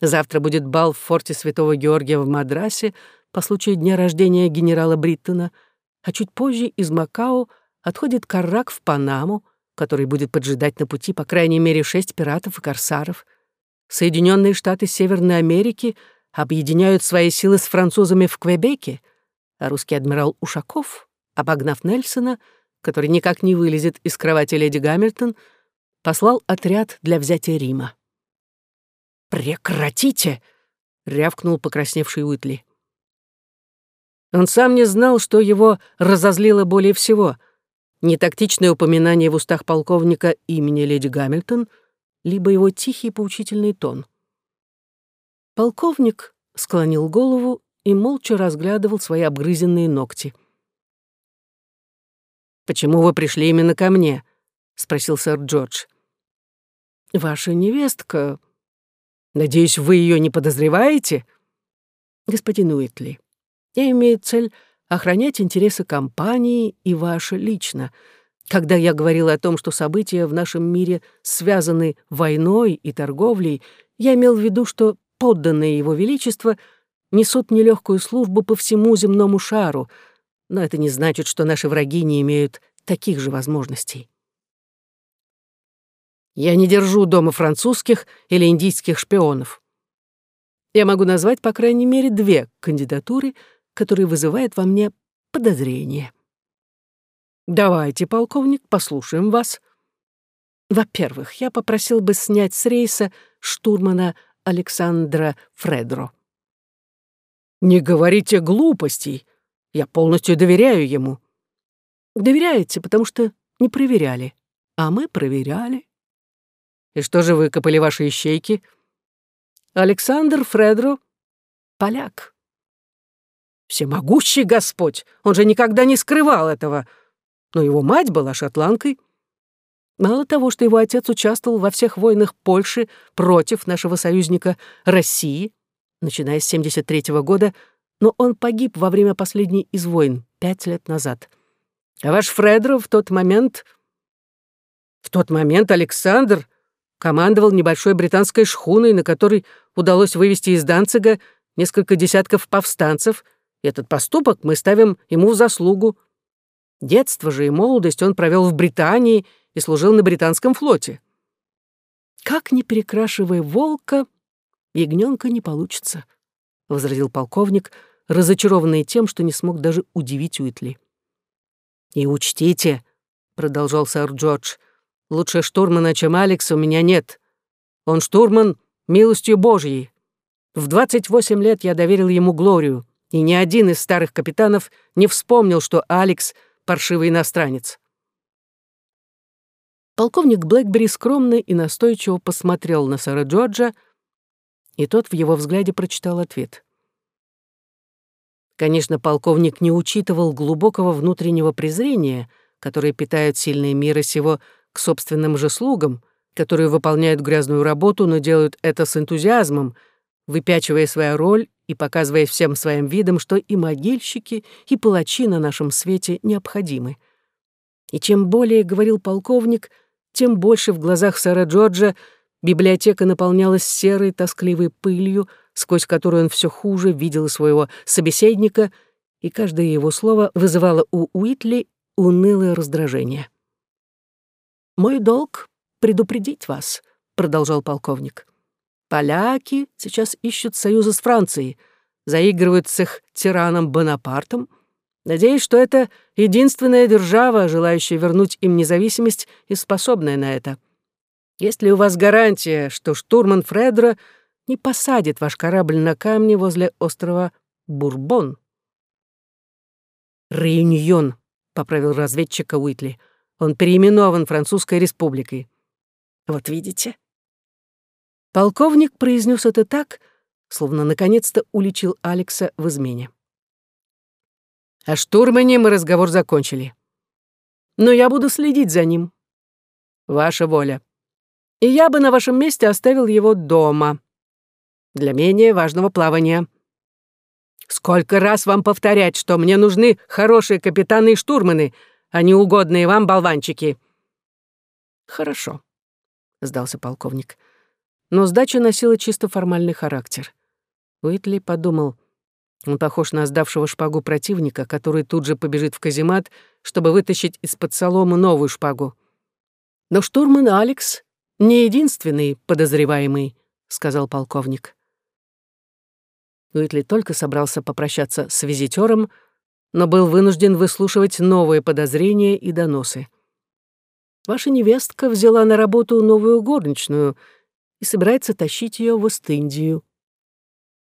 Завтра будет бал в форте святого Георгия в Мадрасе по случаю дня рождения генерала Бриттона — а чуть позже из Макао отходит каррак в Панаму, который будет поджидать на пути по крайней мере шесть пиратов и корсаров. Соединенные Штаты Северной Америки объединяют свои силы с французами в Квебеке, а русский адмирал Ушаков, обогнав Нельсона, который никак не вылезет из кровати леди Гамильтон, послал отряд для взятия Рима. «Прекратите!» — рявкнул покрасневший Уитли. Он сам не знал, что его разозлило более всего. Нетактичное упоминание в устах полковника имени леди Гамильтон, либо его тихий поучительный тон. Полковник склонил голову и молча разглядывал свои обгрызенные ногти. «Почему вы пришли именно ко мне?» — спросил сэр Джордж. «Ваша невестка...» «Надеюсь, вы ее не подозреваете?» «Господин Уитли, я имею цель охранять интересы компании и ваши лично. Когда я говорила о том, что события в нашем мире связаны войной и торговлей, я имел в виду, что подданные его величества несут нелегкую службу по всему земному шару, но это не значит, что наши враги не имеют таких же возможностей. Я не держу дома французских или индийских шпионов. Я могу назвать, по крайней мере, две кандидатуры — который вызывает во мне подозрение. Давайте, полковник, послушаем вас. Во-первых, я попросил бы снять с рейса штурмана Александра Фредро. Не говорите глупостей. Я полностью доверяю ему. Доверяете, потому что не проверяли. А мы проверяли. И что же выкопали ваши ищейки? Александр Фредро — поляк. Всемогущий Господь! Он же никогда не скрывал этого. Но его мать была шотландкой. Мало того, что его отец участвовал во всех войнах Польши против нашего союзника России, начиная с 73 -го года, но он погиб во время последней из войн, пять лет назад. А ваш Фредро в тот момент... В тот момент Александр командовал небольшой британской шхуной, на которой удалось вывести из Данцига несколько десятков повстанцев, этот поступок мы ставим ему в заслугу. Детство же и молодость он провел в Британии и служил на британском флоте. Как не перекрашивая волка, ягненка не получится, — возразил полковник, разочарованный тем, что не смог даже удивить Уитли. «И учтите», — продолжал сэр Джордж, — «лучше штурмана, чем Алекс, у меня нет. Он штурман милостью Божьей. В 28 лет я доверил ему Глорию, и ни один из старых капитанов не вспомнил, что Алекс — паршивый иностранец». Полковник Блэкбери скромно и настойчиво посмотрел на сэра Джорджа, и тот в его взгляде прочитал ответ. Конечно, полковник не учитывал глубокого внутреннего презрения, которое питают сильные мира сего к собственным же слугам, которые выполняют грязную работу, но делают это с энтузиазмом, выпячивая свою роль и показывая всем своим видом, что и могильщики, и палачи на нашем свете необходимы. И чем более говорил полковник — тем больше в глазах сэра Джорджа библиотека наполнялась серой тоскливой пылью, сквозь которую он все хуже видел своего собеседника, и каждое его слово вызывало у Уитли унылое раздражение. «Мой долг — предупредить вас», — продолжал полковник. «Поляки сейчас ищут союза с Францией, заигрывают с их тираном Бонапартом, Надеюсь, что это единственная держава, желающая вернуть им независимость и способная на это. Есть ли у вас гарантия, что штурман Фредро не посадит ваш корабль на камни возле острова Бурбон? «Реюньон», — поправил разведчика Уитли. «Он переименован Французской республикой». «Вот видите?» Полковник произнес это так, словно наконец-то уличил Алекса в измене. О штурмане мы разговор закончили. Но я буду следить за ним. Ваша воля. И я бы на вашем месте оставил его дома. Для менее важного плавания. Сколько раз вам повторять, что мне нужны хорошие капитаны и штурманы, а не угодные вам болванчики? Хорошо, сдался полковник. Но сдача носила чисто формальный характер. Уитли подумал — он похож на сдавшего шпагу противника, который тут же побежит в каземат, чтобы вытащить из-под соломы новую шпагу. «Но штурман Алекс не единственный подозреваемый», — сказал полковник. Уитли только собрался попрощаться с визитером, но был вынужден выслушивать новые подозрения и доносы. «Ваша невестка взяла на работу новую горничную и собирается тащить ее в Ост-Индию».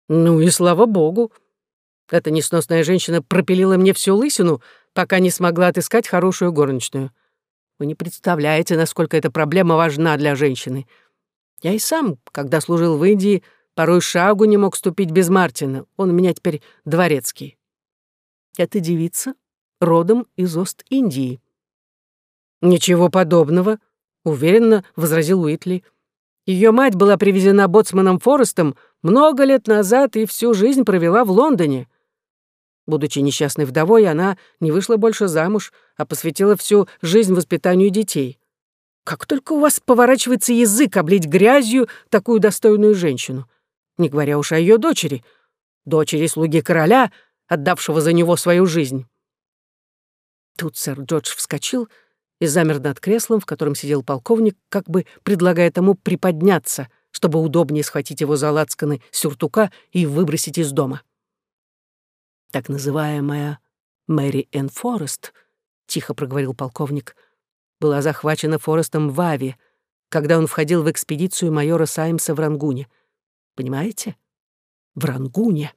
«Ну и слава богу!» Эта несносная женщина пропилила мне всю лысину, пока не смогла отыскать хорошую горничную. Вы не представляете, насколько эта проблема важна для женщины. Я и сам, когда служил в Индии, порой шагу не мог ступить без Мартина. Он у меня теперь дворецкий. Эта девица родом из Ост-Индии. Ничего подобного, уверенно возразил Уитли. Ее мать была привезена боцманом Форестом много лет назад и всю жизнь провела в Лондоне. Будучи несчастной вдовой, она не вышла больше замуж, а посвятила всю жизнь воспитанию детей. Как только у вас поворачивается язык облить грязью такую достойную женщину, не говоря уж о ее дочери, дочери слуги короля, отдавшего за него свою жизнь. Тут сэр Джордж вскочил и замер над креслом, в котором сидел полковник, как бы предлагая тому приподняться, чтобы удобнее схватить его за лацканы сюртука и выбросить из дома так называемая Мэри Энн Форест, тихо проговорил полковник, была захвачена Форестом в Аве, когда он входил в экспедицию майора Саймса в Рангуне. Понимаете? В Рангуне.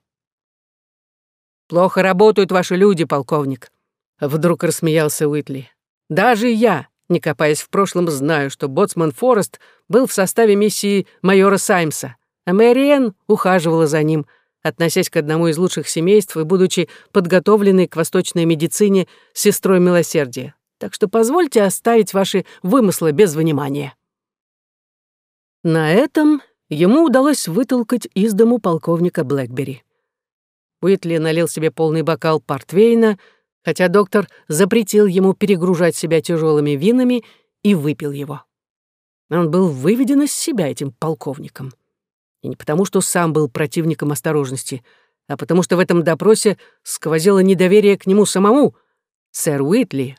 «Плохо работают ваши люди, полковник», — вдруг рассмеялся Уитли. «Даже я, не копаясь в прошлом, знаю, что боцман Форест был в составе миссии майора Саймса, а Мэриэн ухаживала за ним, относясь к одному из лучших семейств и будучи подготовленной к восточной медицине сестрой милосердия. Так что позвольте оставить ваши вымыслы без внимания». На этом ему удалось вытолкать из дому полковника Блэкбери. Уитли налил себе полный бокал портвейна, хотя доктор запретил ему перегружать себя тяжелыми винами и выпил его. Он был выведен из себя этим полковником. И не потому, что сам был противником осторожности, а потому что в этом допросе сквозило недоверие к нему самому, сэр Уитли.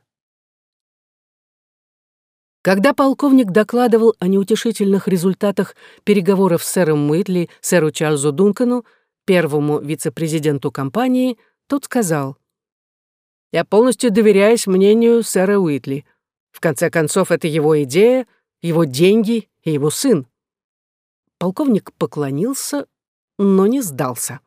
Когда полковник докладывал о неутешительных результатах переговоров с сэром Уитли, сэру Чарльзу Дункану, первому вице-президенту компании, тот сказал, «Я полностью доверяюсь мнению сэра Уитли. В конце концов, это его идея, его деньги и его сын». Полковник поклонился, но не сдался.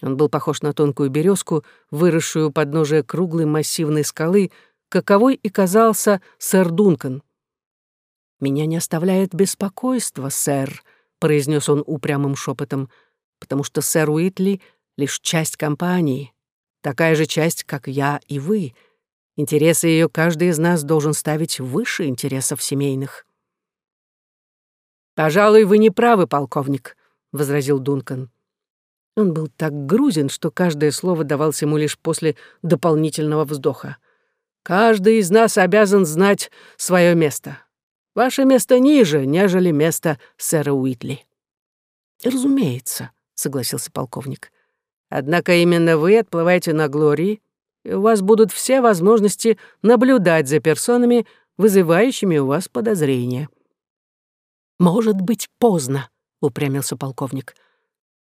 Он был похож на тонкую березку, выросшую у подножия круглой массивной скалы, каковой и казался сэр Дункан. «Меня не оставляет беспокойство, сэр», — произнес он упрямым шепотом, «потому что сэр Уитли — лишь часть компании, такая же часть, как я и вы. Интересы ее каждый из нас должен ставить выше интересов семейных». «Пожалуй, вы не правы, полковник», — возразил Дункан. Он был так грузен, что каждое слово давалось ему лишь после дополнительного вздоха. «Каждый из нас обязан знать свое место. Ваше место ниже, нежели место сэра Уитли». «Разумеется», — согласился полковник. «Однако именно вы отплываете на Глории, и у вас будут все возможности наблюдать за персонами, вызывающими у вас подозрения». «Может быть, поздно», — упрямился полковник.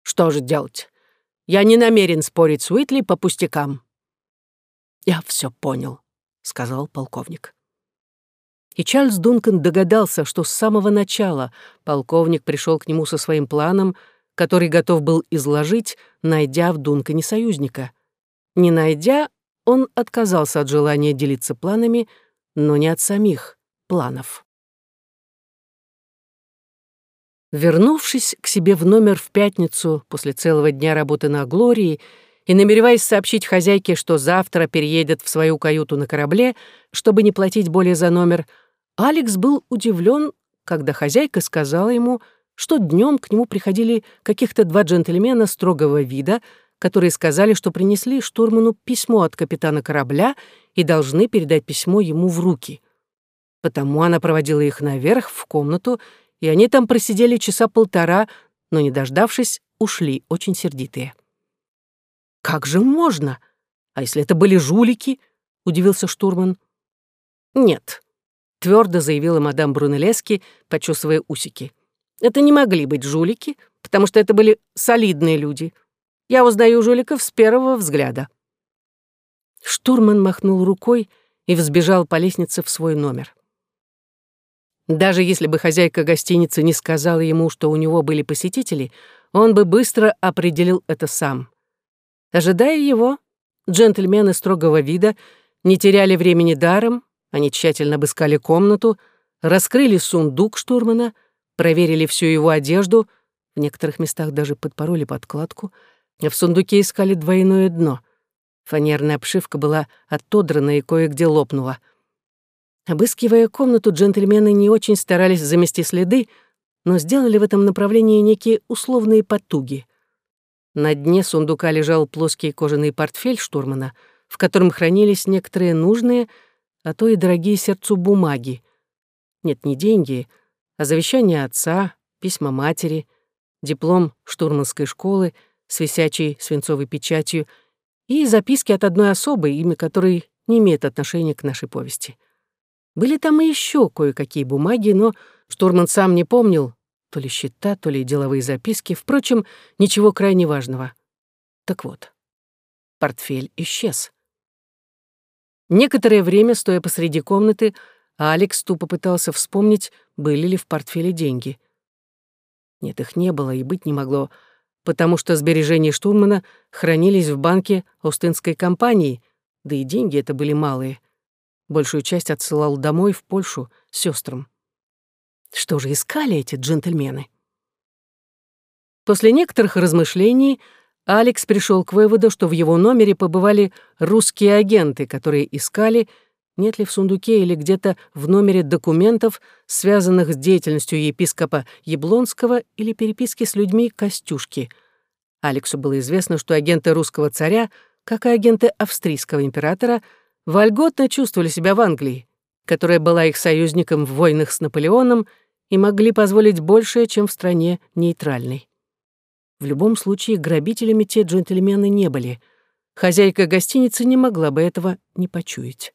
«Что же делать? Я не намерен спорить с Уитли по пустякам». «Я все понял», — сказал полковник. И Чарльз Дункан догадался, что с самого начала полковник пришел к нему со своим планом, который готов был изложить, найдя в Дункане союзника. Не найдя, он отказался от желания делиться планами, но не от самих планов. Вернувшись к себе в номер в пятницу после целого дня работы на Глории и намереваясь сообщить хозяйке, что завтра переедет в свою каюту на корабле, чтобы не платить более за номер, Алекс был удивлен, когда хозяйка сказала ему, что днем к нему приходили каких-то два джентльмена строгого вида, которые сказали, что принесли штурману письмо от капитана корабля и должны передать письмо ему в руки. Потому она проводила их наверх, в комнату, и они там просидели часа полтора, но, не дождавшись, ушли, очень сердитые. «Как же можно? А если это были жулики?» — удивился штурман. «Нет», — твердо заявила мадам Брунеллески, почесывая усики. «Это не могли быть жулики, потому что это были солидные люди. Я узнаю жуликов с первого взгляда». Штурман махнул рукой и взбежал по лестнице в свой номер. Даже если бы хозяйка гостиницы не сказала ему, что у него были посетители, он бы быстро определил это сам. Ожидая его, джентльмены строгого вида не теряли времени даром, они тщательно обыскали комнату, раскрыли сундук штурмана, проверили всю его одежду, в некоторых местах даже подпороли подкладку, а в сундуке искали двойное дно. Фанерная обшивка была отодрана и кое-где лопнула — Обыскивая комнату, джентльмены не очень старались замести следы, но сделали в этом направлении некие условные потуги. На дне сундука лежал плоский кожаный портфель штурмана, в котором хранились некоторые нужные, а то и дорогие сердцу бумаги. Нет, не деньги, а завещание отца, письма матери, диплом штурманской школы с висячей свинцовой печатью и записки от одной особы, имя которой не имеет отношения к нашей повести. Были там и еще кое-какие бумаги, но штурман сам не помнил, то ли счета, то ли деловые записки, впрочем, ничего крайне важного. Так вот, портфель исчез. Некоторое время, стоя посреди комнаты, Алекс тупо пытался вспомнить, были ли в портфеле деньги. Нет, их не было и быть не могло, потому что сбережения штурмана хранились в банке Остинской компании, да и деньги это были малые. Большую часть отсылал домой, в Польшу, сестрам. Что же искали эти джентльмены? После некоторых размышлений Алекс пришел к выводу, что в его номере побывали русские агенты, которые искали, нет ли в сундуке или где-то в номере документов, связанных с деятельностью епископа Яблонского или переписки с людьми Костюшки. Алексу было известно, что агенты русского царя, как и агенты австрийского императора, вольготно чувствовали себя в Англии, которая была их союзником в войнах с Наполеоном и могли позволить большее, чем в стране нейтральной. В любом случае, грабителями те джентльмены не были. Хозяйка гостиницы не могла бы этого не почуять.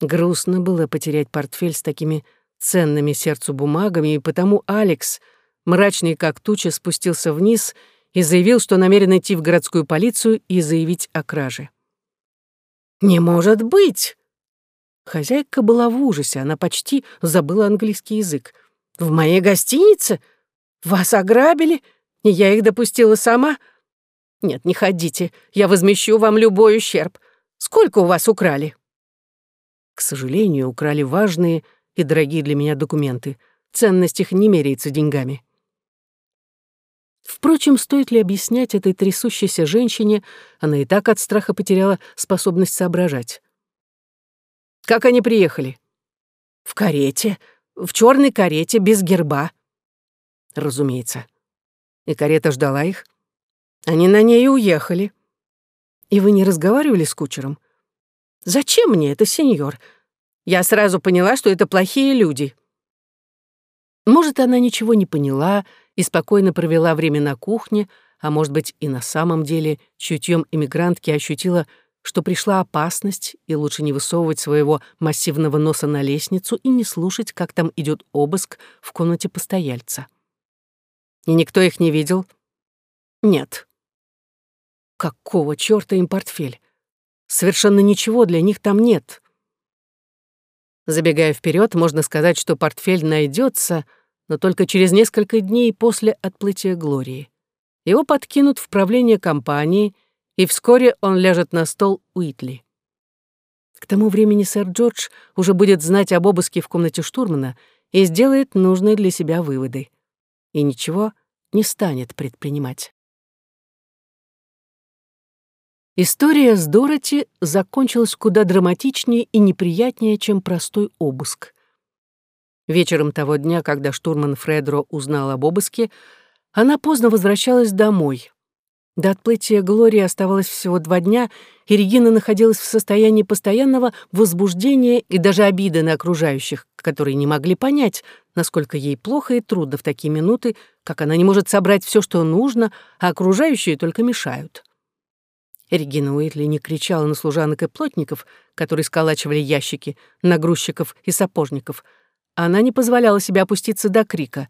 Грустно было потерять портфель с такими ценными сердцу бумагами, и потому Алекс, мрачный как туча, спустился вниз и заявил, что намерен идти в городскую полицию и заявить о краже. «Не может быть!» Хозяйка была в ужасе, она почти забыла английский язык. «В моей гостинице? Вас ограбили? И я их допустила сама? Нет, не ходите, я возмещу вам любой ущерб. Сколько у вас украли?» К сожалению, украли важные и дорогие для меня документы. Ценность их не меряется деньгами. Впрочем, стоит ли объяснять этой трясущейся женщине, она и так от страха потеряла способность соображать. «Как они приехали?» «В карете, в черной карете, без герба». «Разумеется». «И карета ждала их?» «Они на ней уехали». «И вы не разговаривали с кучером?» «Зачем мне это, сеньор? Я сразу поняла, что это плохие люди». Может, она ничего не поняла и спокойно провела время на кухне, а может быть и на самом деле чутьем иммигрантки ощутила, что пришла опасность, и лучше не высовывать своего массивного носа на лестницу и не слушать, как там идет обыск в комнате постояльца. И никто их не видел? Нет. Какого чёрта им портфель? Совершенно ничего для них там нет. Забегая вперед, можно сказать, что портфель найдется, но только через несколько дней после отплытия Глории. Его подкинут в правление компании, и вскоре он ляжет на стол Уитли. К тому времени сэр Джордж уже будет знать об обыске в комнате штурмана и сделает нужные для себя выводы. И ничего не станет предпринимать. История с Дороти закончилась куда драматичнее и неприятнее, чем простой обыск. Вечером того дня, когда штурман Фредро узнал об обыске, она поздно возвращалась домой. До отплытия Глории оставалось всего два дня, и Регина находилась в состоянии постоянного возбуждения и даже обиды на окружающих, которые не могли понять, насколько ей плохо и трудно в такие минуты, как она не может собрать все, что нужно, а окружающие только мешают. Регина Уитли не кричала на служанок и плотников, которые сколачивали ящики, нагрузчиков и сапожников. Она не позволяла себе опуститься до крика.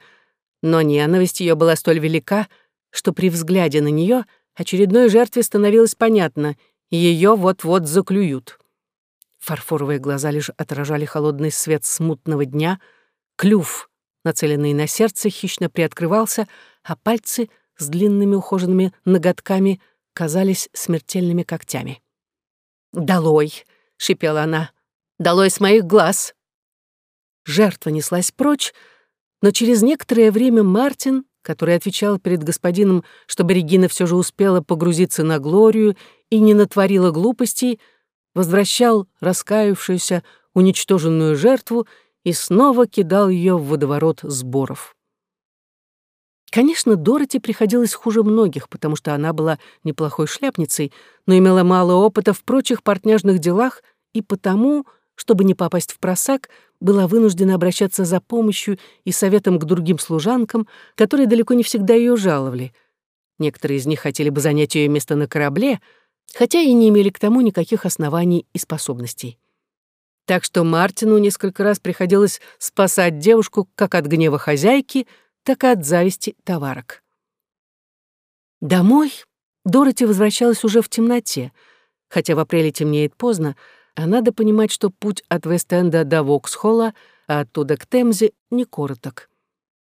Но ненависть ее была столь велика, что при взгляде на нее очередной жертве становилось понятно — ее вот-вот заклюют. Фарфоровые глаза лишь отражали холодный свет смутного дня, клюв, нацеленный на сердце, хищно приоткрывался, а пальцы с длинными ухоженными ноготками казались смертельными когтями. «Долой!» — шипела она. «Долой с моих глаз!» Жертва неслась прочь, но через некоторое время Мартин, который отвечал перед господином, чтобы Регина все же успела погрузиться на Глорию и не натворила глупостей, возвращал раскаявшуюся, уничтоженную жертву и снова кидал ее в водоворот сборов. Конечно, Дороти приходилось хуже многих, потому что она была неплохой шляпницей, но имела мало опыта в прочих портняжных делах и потому, чтобы не попасть в просак, была вынуждена обращаться за помощью и советом к другим служанкам, которые далеко не всегда ее жаловали. Некоторые из них хотели бы занять ее место на корабле, хотя и не имели к тому никаких оснований и способностей. Так что Мартину несколько раз приходилось спасать девушку как от гнева хозяйки — так и от зависти товарок. Домой Дороти возвращалась уже в темноте. Хотя в апреле темнеет поздно, а надо понимать, что путь от Вест-Энда до Воксхолла, а оттуда к Темзе, не короток.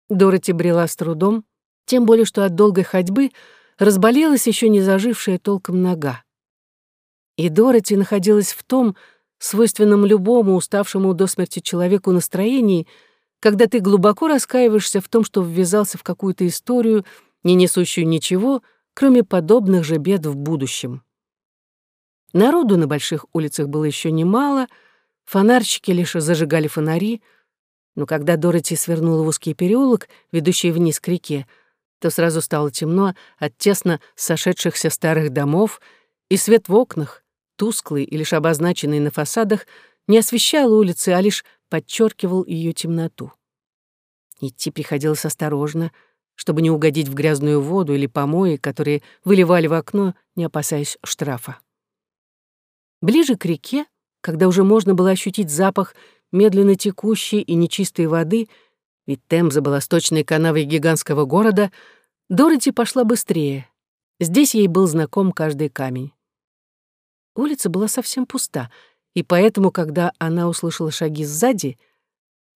Дороти брела с трудом, тем более что от долгой ходьбы разболелась еще не зажившая толком нога. И Дороти находилась в том, свойственном любому уставшему до смерти человеку настроении — когда ты глубоко раскаиваешься в том, что ввязался в какую-то историю, не несущую ничего, кроме подобных же бед в будущем. Народу на больших улицах было еще немало, фонарщики лишь зажигали фонари, но когда Дороти свернула в узкий переулок, ведущий вниз к реке, то сразу стало темно от тесно сошедшихся старых домов, и свет в окнах, тусклый и лишь обозначенный на фасадах, не освещал улицы, а лишь подчеркивал ее темноту. Идти приходилось осторожно, чтобы не угодить в грязную воду или помои, которые выливали в окно, не опасаясь штрафа. Ближе к реке, когда уже можно было ощутить запах медленно текущей и нечистой воды, ведь Темза была сточной канавой гигантского города, Дороти пошла быстрее. Здесь ей был знаком каждый камень. Улица была совсем пуста, и поэтому, когда она услышала шаги сзади,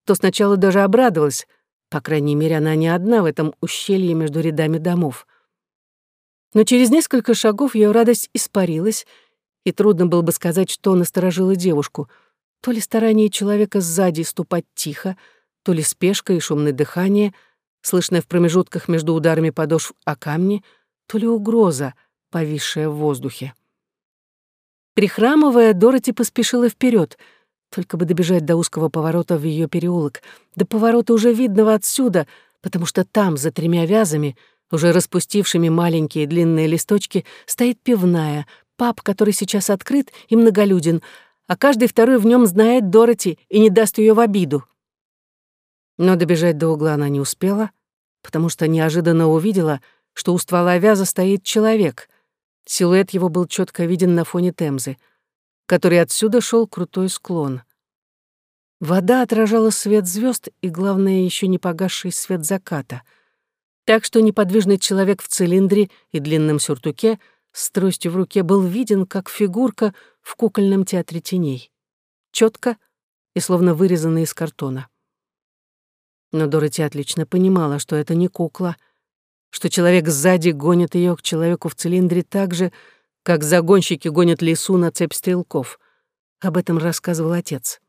то сначала даже обрадовалась, по крайней мере, она не одна в этом ущелье между рядами домов. Но через несколько шагов ее радость испарилась, и трудно было бы сказать, что насторожило девушку. То ли старание человека сзади ступать тихо, то ли спешка и шумное дыхание, слышное в промежутках между ударами подошв о камни, то ли угроза, повисшая в воздухе. Прихрамывая, Дороти поспешила вперед, только бы добежать до узкого поворота в ее переулок. До поворота уже видного отсюда, потому что там, за тремя вязами, уже распустившими маленькие длинные листочки, стоит пивная, паб, который сейчас открыт и многолюден, а каждый второй в нем знает Дороти и не даст ее в обиду. Но добежать до угла она не успела, потому что неожиданно увидела, что у ствола вяза стоит человек — Силуэт его был четко виден на фоне Темзы, который отсюда шел крутой склон. Вода отражала свет звезд и, главное, еще не погасший свет заката. Так что неподвижный человек в цилиндре и длинном сюртуке с тростью в руке был виден, как фигурка в кукольном театре теней. четко и словно вырезанный из картона. Но Дороти отлично понимала, что это не кукла — что человек сзади гонит ее к человеку в цилиндре так же, как загонщики гонят лису на цепь стрелков. Об этом рассказывал отец.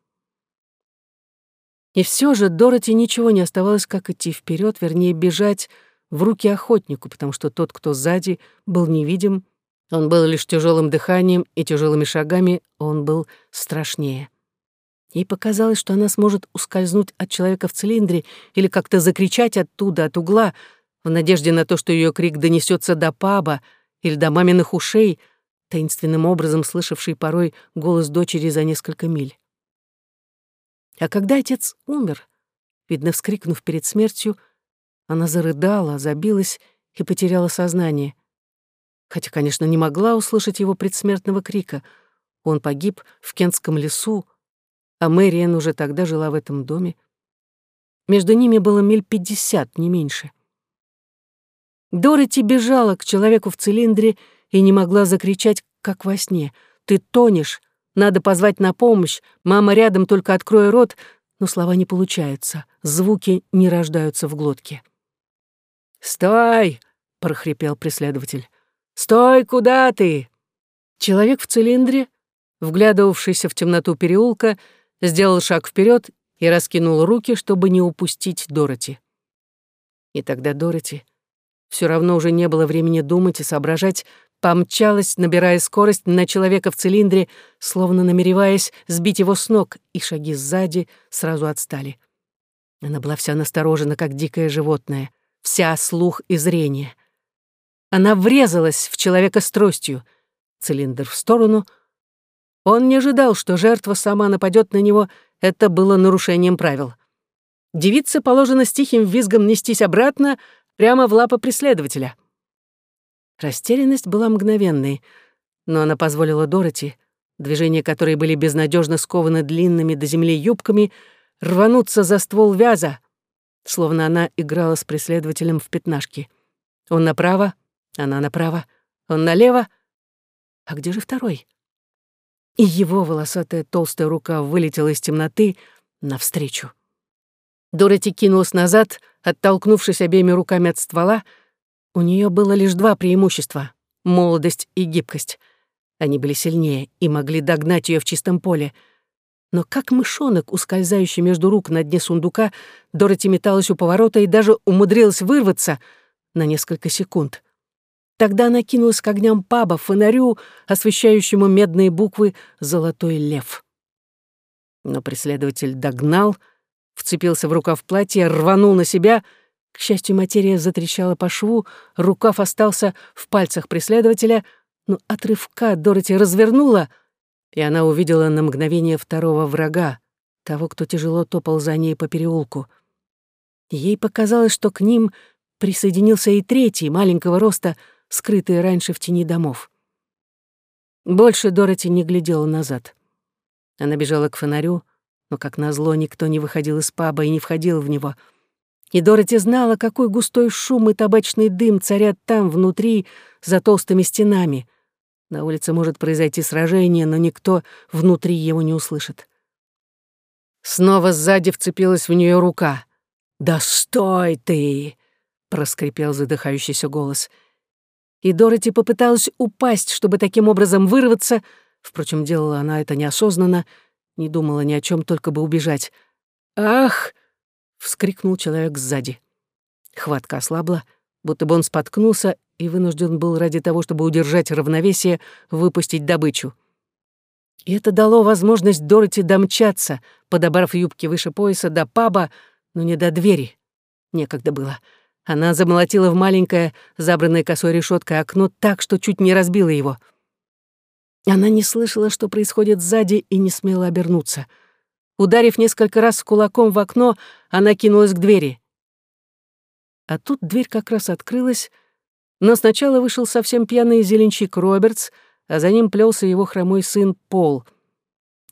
И все же Дороти ничего не оставалось, как идти вперед, вернее, бежать в руки охотнику, потому что тот, кто сзади, был невидим, он был лишь тяжелым дыханием и тяжелыми шагами, он был страшнее. Ей показалось, что она сможет ускользнуть от человека в цилиндре или как-то закричать оттуда, от угла, в надежде на то, что ее крик донесется до паба или до маминых ушей, таинственным образом слышавший порой голос дочери за несколько миль. А когда отец умер, видно, вскрикнув перед смертью, она зарыдала, забилась и потеряла сознание. Хотя, конечно, не могла услышать его предсмертного крика. Он погиб в Кентском лесу, а Мэриэн уже тогда жила в этом доме. Между ними было миль пятьдесят, не меньше. Дороти бежала к человеку в цилиндре и не могла закричать, как во сне. «Ты тонешь! Надо позвать на помощь! Мама рядом, только открой рот!» Но слова не получаются, звуки не рождаются в глотке. «Стой!» — прохрипел преследователь. «Стой! Куда ты?» Человек в цилиндре, вглядывавшийся в темноту переулка, сделал шаг вперед и раскинул руки, чтобы не упустить Дороти. И тогда Дороти все равно уже не было времени думать и соображать, помчалась, набирая скорость на человека в цилиндре, словно намереваясь сбить его с ног, и шаги сзади сразу отстали. Она была вся насторожена, как дикое животное, вся слух и зрение. Она врезалась в человека с тростью. Цилиндр в сторону. Он не ожидал, что жертва сама нападет на него. Это было нарушением правил. Девице положено с тихим визгом нестись обратно, прямо в лапы преследователя. Растерянность была мгновенной, но она позволила Дороти, движения которой были безнадежно скованы длинными до земли юбками, рвануться за ствол вяза, словно она играла с преследователем в пятнашки. Он направо, она направо, он налево. А где же второй? И его волосатая толстая рука вылетела из темноты навстречу. Дороти кинулась назад, оттолкнувшись обеими руками от ствола. У нее было лишь два преимущества — молодость и гибкость. Они были сильнее и могли догнать ее в чистом поле. Но как мышонок, ускользающий между рук на дне сундука, Дороти металась у поворота и даже умудрилась вырваться на несколько секунд. Тогда она кинулась к огням паба, фонарю, освещающему медные буквы «Золотой лев». Но преследователь догнал — вцепился в рукав платья, рванул на себя. К счастью, материя затрещала по шву, рукав остался в пальцах преследователя, но от рывка Дороти развернула, и она увидела на мгновение второго врага, того, кто тяжело топал за ней по переулку. Ей показалось, что к ним присоединился и третий, маленького роста, скрытый раньше в тени домов. Больше Дороти не глядела назад. Она бежала к фонарю, но, как назло, никто не выходил из паба и не входил в него. И Дороти знала, какой густой шум и табачный дым царят там, внутри, за толстыми стенами. На улице может произойти сражение, но никто внутри его не услышит. Снова сзади вцепилась в нее рука. «Да стой ты!» — проскрипел задыхающийся голос. И Дороти попыталась упасть, чтобы таким образом вырваться. Впрочем, делала она это неосознанно, не думала ни о чем, только бы убежать. «Ах!» — вскрикнул человек сзади. Хватка ослабла, будто бы он споткнулся и вынужден был ради того, чтобы удержать равновесие, выпустить добычу. И это дало возможность Дороти домчаться, подобрав юбки выше пояса до паба, но не до двери. Некогда было. Она замолотила в маленькое, забранное косой решеткой окно так, что чуть не разбила его. Она не слышала, что происходит сзади, и не смела обернуться. Ударив несколько раз кулаком в окно, она кинулась к двери. А тут дверь как раз открылась, но сначала вышел совсем пьяный зеленщик Робертс, а за ним плелся его хромой сын Пол.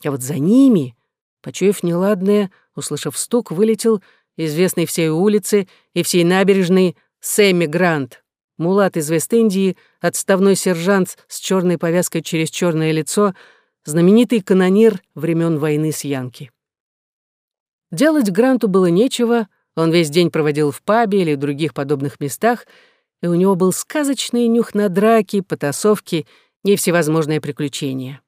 А вот за ними, почуяв неладное, услышав стук, вылетел известный всей улице и всей набережной Сэмми Грант, мулат из Вест-Индии, отставной сержант с черной повязкой через черное лицо, знаменитый канонир времен войны с Янки. Делать Гранту было нечего, он весь день проводил в пабе или других подобных местах, и у него был сказочный нюх на драки, потасовки и всевозможные приключения.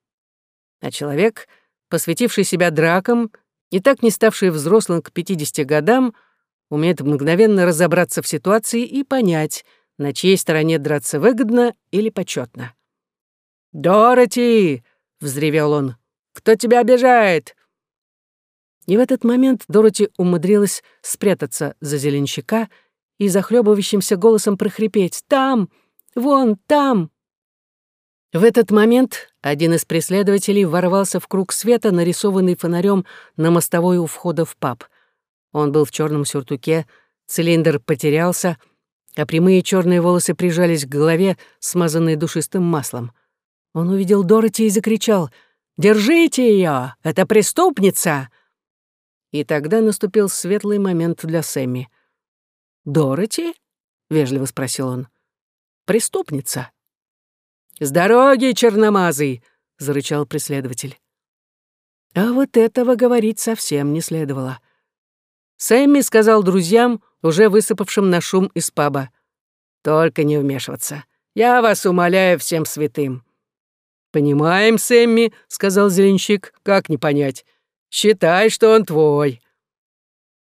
А человек, посвятивший себя дракам, не так не ставший взрослым к 50 годам, умеет мгновенно разобраться в ситуации и понять, на чьей стороне драться выгодно или почетно. «Дороти!» — взревел он. «Кто тебя обижает?» И в этот момент Дороти умудрилась спрятаться за зеленщика и захлебывающимся голосом прохрипеть «Там! Вон там!» В этот момент один из преследователей ворвался в круг света, нарисованный фонарем на мостовой у входа в паб. Он был в черном сюртуке, цилиндр потерялся, а прямые черные волосы прижались к голове, смазанной душистым маслом. Он увидел Дороти и закричал «Держите ее! Это преступница!» И тогда наступил светлый момент для Сэмми. «Дороти?» — вежливо спросил он. «Преступница». «С дороги, черномазый!» — зарычал преследователь. А вот этого говорить совсем не следовало. Сэмми сказал друзьям, уже высыпавшим на шум из паба. «Только не вмешиваться. Я вас умоляю всем святым». «Понимаем, Сэмми», — сказал зеленщик, — «как не понять? Считай, что он твой».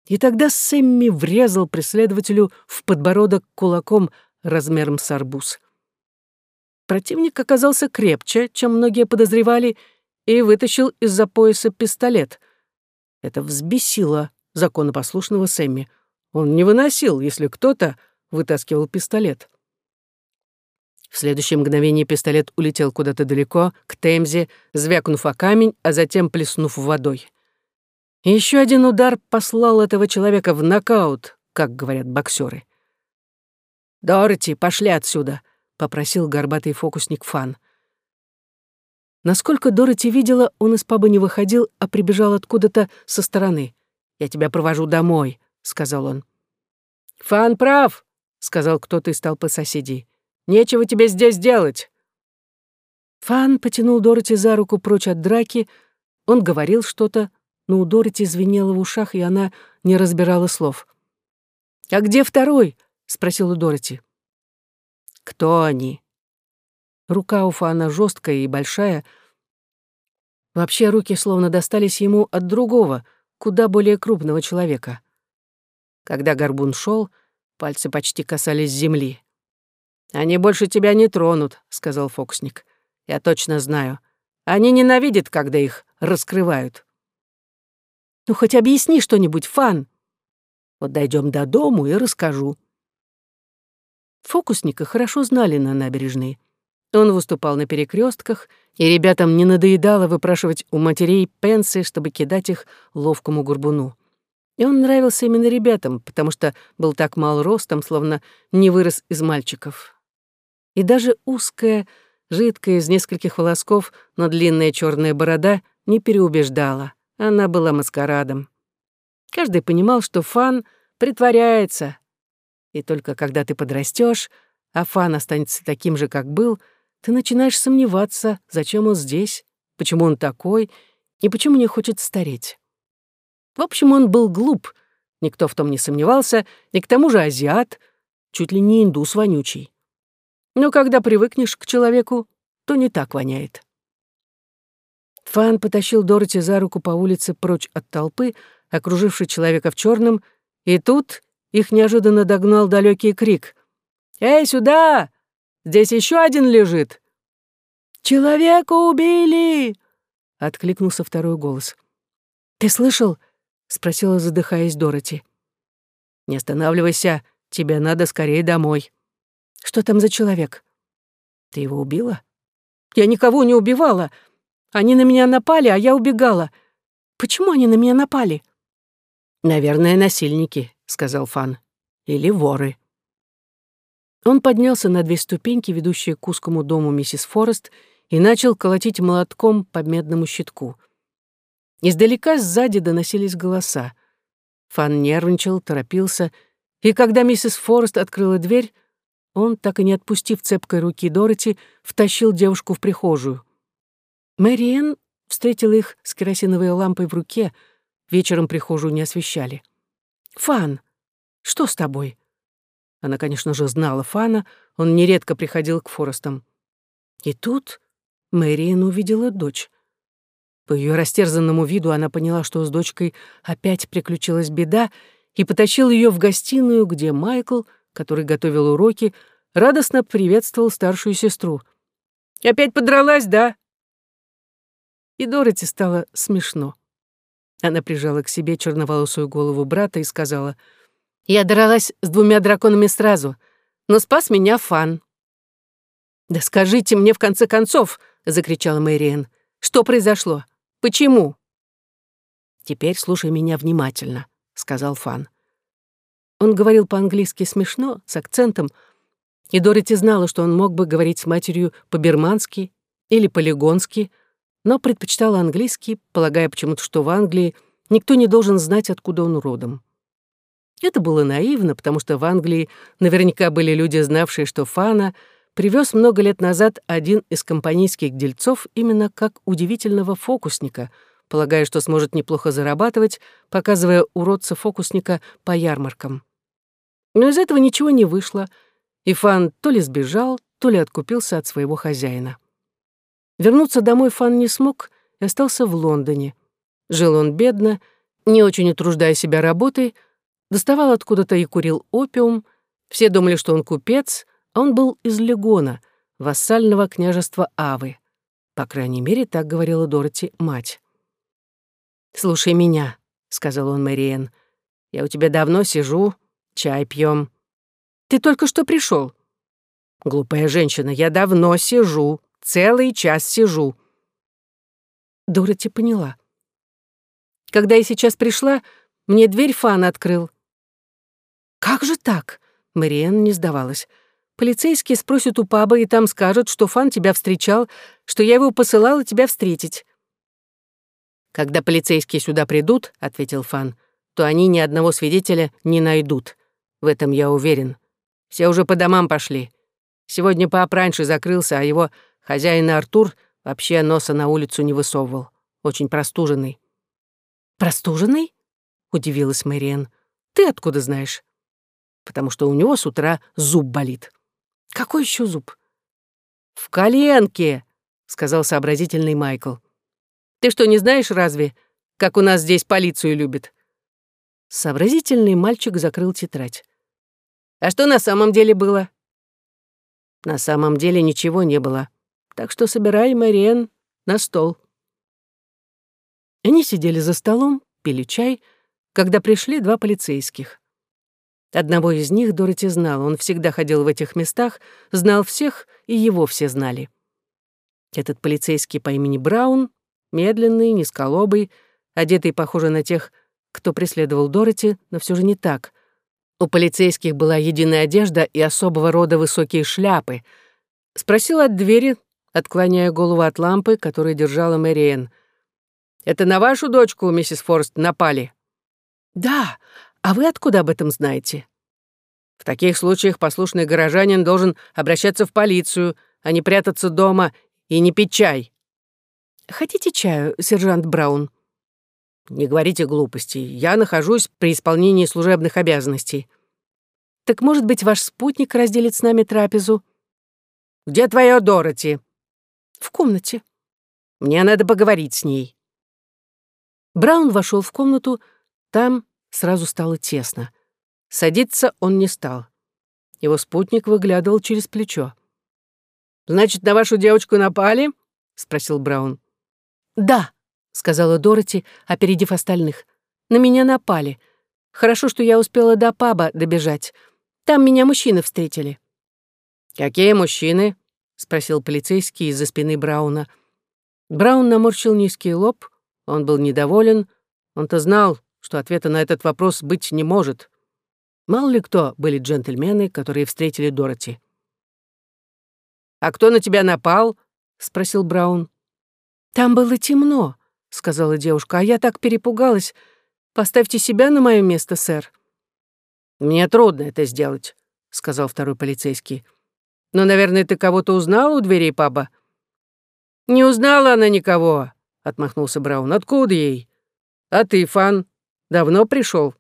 И тогда Сэмми врезал преследователю в подбородок кулаком размером с арбуз. Противник оказался крепче, чем многие подозревали, и вытащил из-за пояса пистолет. Это взбесило законопослушного Сэмми. Он не выносил, если кто-то вытаскивал пистолет. В следующее мгновение пистолет улетел куда-то далеко, к Темзе, звякнув о камень, а затем плеснув водой. Еще один удар послал этого человека в нокаут, как говорят боксеры. «Дороти, пошли отсюда!» — попросил горбатый фокусник Фан. Насколько Дороти видела, он из паба не выходил, а прибежал откуда-то со стороны. «Я тебя провожу домой», — сказал он. «Фан прав», — сказал кто-то из толпы соседей. «Нечего тебе здесь делать». Фан потянул Дороти за руку прочь от драки. Он говорил что-то, но у Дороти звенело в ушах, и она не разбирала слов. «А где второй?» — спросила Дороти. Кто они? Рука у Фана жесткая и большая. Вообще руки словно достались ему от другого, куда более крупного человека. Когда горбун шел, пальцы почти касались земли. «Они больше тебя не тронут», — сказал фокусник. «Я точно знаю. Они ненавидят, когда их раскрывают». «Ну, хоть объясни что-нибудь, Фан!» Вот дойдем до дому и расскажу». Фокусника хорошо знали на набережной. Он выступал на перекрестках, и ребятам не надоедало выпрашивать у матерей пенсы, чтобы кидать их ловкому горбуну. И он нравился именно ребятам, потому что был так мал ростом, словно не вырос из мальчиков. И даже узкая, жидкая из нескольких волосков, но длинная черная борода не переубеждала. Она была маскарадом. Каждый понимал, что Фан притворяется. И только когда ты подрастешь, а Фан останется таким же, как был, ты начинаешь сомневаться, зачем он здесь, почему он такой и почему не хочет стареть. В общем, он был глуп, никто в том не сомневался, и к тому же азиат, чуть ли не индус вонючий. Но когда привыкнешь к человеку, то не так воняет. Фан потащил Дороти за руку по улице прочь от толпы, окружившей человека в черном, и тут их неожиданно догнал далекий крик. «Эй, сюда! Здесь еще один лежит!» «Человека убили!» — откликнулся второй голос. «Ты слышал?» — спросила, задыхаясь Дороти. «Не останавливайся, тебе надо скорее домой». «Что там за человек?» «Ты его убила?» «Я никого не убивала. Они на меня напали, а я убегала. Почему они на меня напали?» «Наверное, насильники», — сказал Фан. «Или воры». Он поднялся на две ступеньки, ведущие к узкому дому миссис Форест, и начал колотить молотком по медному щитку. Издалека сзади доносились голоса. Фан нервничал, торопился, и когда миссис Форест открыла дверь, он, так и не отпустив цепкой руки Дороти, втащил девушку в прихожую. Мэриэн встретила их с керосиновой лампой в руке, вечером прихожую не освещали. «Фан, что с тобой?» Она, конечно же, знала Фана, он нередко приходил к Форестам. И тут Мэриэн увидела дочь. По ее растерзанному виду она поняла, что с дочкой опять приключилась беда, и потащил ее в гостиную, где Майкл, который готовил уроки, радостно приветствовал старшую сестру. «Опять подралась, да?» И Дороти стало смешно. Она прижала к себе черноволосую голову брата и сказала, «Я дралась с двумя драконами сразу, но спас меня Фан». «Да скажите мне, в конце концов», — закричала Мэриэн, «что произошло? Почему?» «Теперь слушай меня внимательно», — сказал Фан. Он говорил по-английски смешно, с акцентом, и Дороти знала, что он мог бы говорить с матерью по-бирмански или по-легонски, но предпочитал английский, полагая почему-то, что в Англии никто не должен знать, откуда он родом. Это было наивно, потому что в Англии наверняка были люди, знавшие, что Фана — привез много лет назад один из компанейских дельцов именно как удивительного фокусника, полагая, что сможет неплохо зарабатывать, показывая уродца-фокусника по ярмаркам. Но из этого ничего не вышло, и Фан то ли сбежал, то ли откупился от своего хозяина. Вернуться домой Фан не смог и остался в Лондоне. Жил он бедно, не очень утруждая себя работой, доставал откуда-то и курил опиум, все думали, что он купец — он был из Легона, вассального княжества Авы. По крайней мере, так говорила Дороти мать. «Слушай меня», — сказал он Мэриэн. «Я у тебя давно сижу, чай пьем. Ты только что пришел. «Глупая женщина, я давно сижу, целый час сижу». Дороти поняла. «Когда я сейчас пришла, мне дверь Фан открыл». «Как же так?» — Мэриэн не сдавалась. Полицейские спросят у паба, и там скажут, что Фан тебя встречал, что я его посылала тебя встретить». «Когда полицейские сюда придут», — ответил Фан, «то они ни одного свидетеля не найдут. В этом я уверен. Все уже по домам пошли. Сегодня пап раньше закрылся, а его хозяин Артур вообще носа на улицу не высовывал. Очень простуженный». «Простуженный?» — удивилась Мэриэн. «Ты откуда знаешь?» «Потому что у него с утра зуб болит». «Какой еще зуб?» «В коленке», — сказал сообразительный Майкл. «Ты что, не знаешь разве, как у нас здесь полицию любят?» Сообразительный мальчик закрыл тетрадь. «А что на самом деле было?» «На самом деле ничего не было. Так что собирай, Мариен, на стол». Они сидели за столом, пили чай, когда пришли два полицейских. Одного из них Дороти знал, он всегда ходил в этих местах, знал всех, и его все знали. Этот полицейский по имени Браун, медленный, низколобый, одетый, похоже на тех, кто преследовал Дороти, но все же не так. У полицейских была единая одежда и особого рода высокие шляпы. Спросил от двери, отклоняя голову от лампы, которую держала Мэриэн. «Это на вашу дочку, миссис Форст, напали?» «Да. А вы откуда об этом знаете?» «В таких случаях послушный горожанин должен обращаться в полицию, а не прятаться дома и не пить чай». «Хотите чаю, сержант Браун?» «Не говорите глупостей. Я нахожусь при исполнении служебных обязанностей». «Так, может быть, ваш спутник разделит с нами трапезу?» «Где твоя Дороти?» «В комнате». «Мне надо поговорить с ней». Браун вошел в комнату, там сразу стало тесно. Садиться он не стал. Его спутник выглядывал через плечо. «Значит, на вашу девочку напали?» — спросил Браун. «Да», — сказала Дороти, опередив остальных. «На меня напали. Хорошо, что я успела до паба добежать. Там меня мужчины встретили». «Какие мужчины?» — спросил полицейский из-за спины Брауна. Браун наморщил низкий лоб, он был недоволен, он-то знал, что ответа на этот вопрос быть не может. Мало ли кто были джентльмены, которые встретили Дороти. «А кто на тебя напал?» — спросил Браун. «Там было темно», — сказала девушка, — «а я так перепугалась. Поставьте себя на мое место, сэр». «Мне трудно это сделать», — сказал второй полицейский. Но, наверное, ты кого-то узнал у дверей паба?» «Не узнала она никого», — отмахнулся Браун. «Откуда ей? А ты, Фан, давно пришел?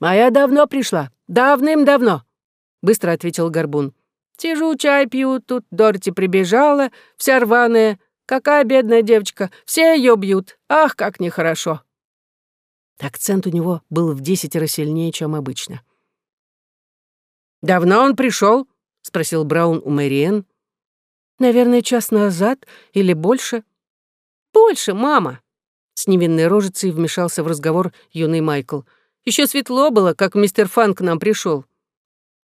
«А я давно пришла. Давным-давно», — быстро ответил Горбун. «Сижу, чай пью, тут Дорти прибежала, вся рваная. Какая бедная девочка, все ее бьют. Ах, как нехорошо». Акцент у него был в десятеро сильнее, чем обычно. «Давно он пришел? спросил Браун у Мэриэн. «Наверное, час назад или больше». «Больше, мама!» С невинной рожицей вмешался в разговор юный Майкл. Еще светло было, как мистер Фан к нам пришел.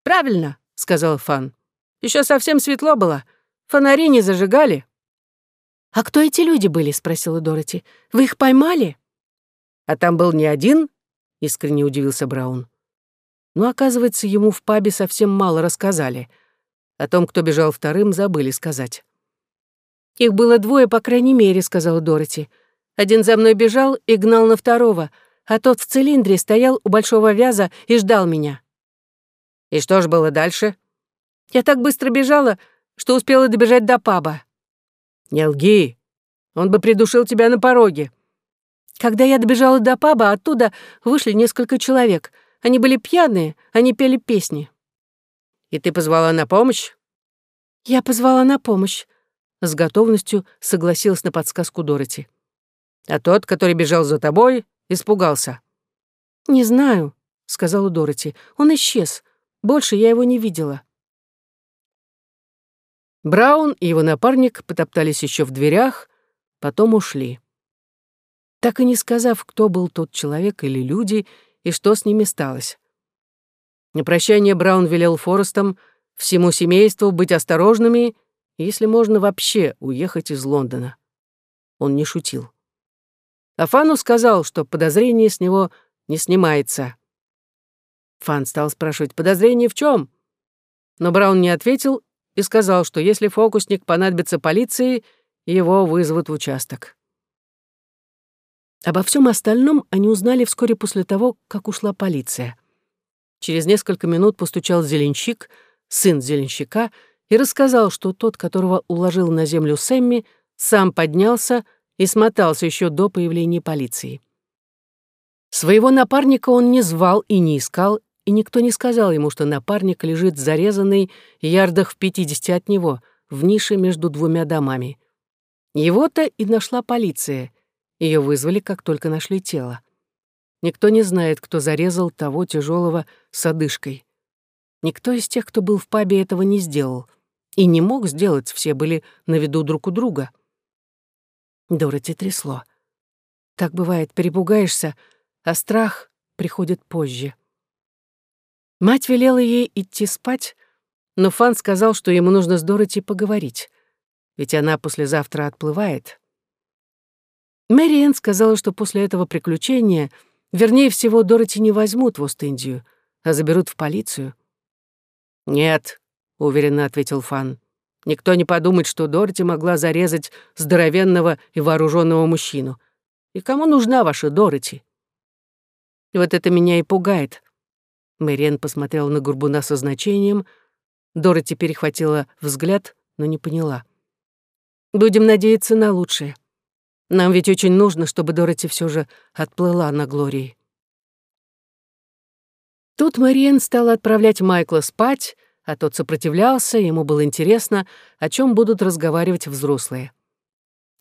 «Правильно», — сказал Фан. Еще совсем светло было. Фонари не зажигали». «А кто эти люди были?» — спросила Дороти. «Вы их поймали?» «А там был не один?» — искренне удивился Браун. Но, оказывается, ему в пабе совсем мало рассказали. О том, кто бежал вторым, забыли сказать. «Их было двое, по крайней мере», — сказала Дороти. «Один за мной бежал и гнал на второго, а тот в цилиндре стоял у большого вяза и ждал меня». «И что ж было дальше?» «Я так быстро бежала, что успела добежать до паба». «Не лги. Он бы придушил тебя на пороге». Когда я добежала до паба, оттуда вышли несколько человек — они были пьяные, они пели песни». «И ты позвала на помощь?» «Я позвала на помощь», — с готовностью согласилась на подсказку Дороти. «А тот, который бежал за тобой, испугался?» «Не знаю», — сказала Дороти. «Он исчез. Больше я его не видела». Браун и его напарник потоптались еще в дверях, потом ушли. Так и не сказав, кто был тот человек или люди, и что с ними сталось. На прощание Браун велел Форестам всему семейству быть осторожными если можно, вообще уехать из Лондона. Он не шутил. А Фану сказал, что подозрение с него не снимается. Фан стал спрашивать, подозрение в чем? Но Браун не ответил и сказал, что если фокусник понадобится полиции, его вызовут в участок. Обо всем остальном они узнали вскоре после того, как ушла полиция. Через несколько минут постучал зеленщик, сын зеленщика, и рассказал, что тот, которого уложил на землю Сэмми, сам поднялся и смотался еще до появления полиции. Своего напарника он не звал и не искал, и никто не сказал ему, что напарник лежит зарезанный ярдах в пятидесяти от него, в нише между двумя домами. Его-то и нашла полиция — ее вызвали, как только нашли тело. Никто не знает, кто зарезал того тяжелого с одышкой. Никто из тех, кто был в пабе, этого не сделал. И не мог сделать, все были на виду друг у друга. Дороти трясло. Так бывает, перепугаешься, а страх приходит позже. Мать велела ей идти спать, но Фан сказал, что ему нужно с Дороти поговорить, ведь она послезавтра отплывает. Мэриэн сказала, что после этого приключения, вернее всего, Дороти не возьмут в Ост-Индию, а заберут в полицию. «Нет», — уверенно ответил Фан. «Никто не подумает, что Дороти могла зарезать здоровенного и вооруженного мужчину. И кому нужна ваша Дороти?» «Вот это меня и пугает», Мэриэн посмотрела на Горбуна со значением. Дороти перехватила взгляд, но не поняла. «Будем надеяться на лучшее. Нам ведь очень нужно, чтобы Дороти все же отплыла на Глории». Тут Мэриэн стала отправлять Майкла спать, а тот сопротивлялся, ему было интересно, о чем будут разговаривать взрослые.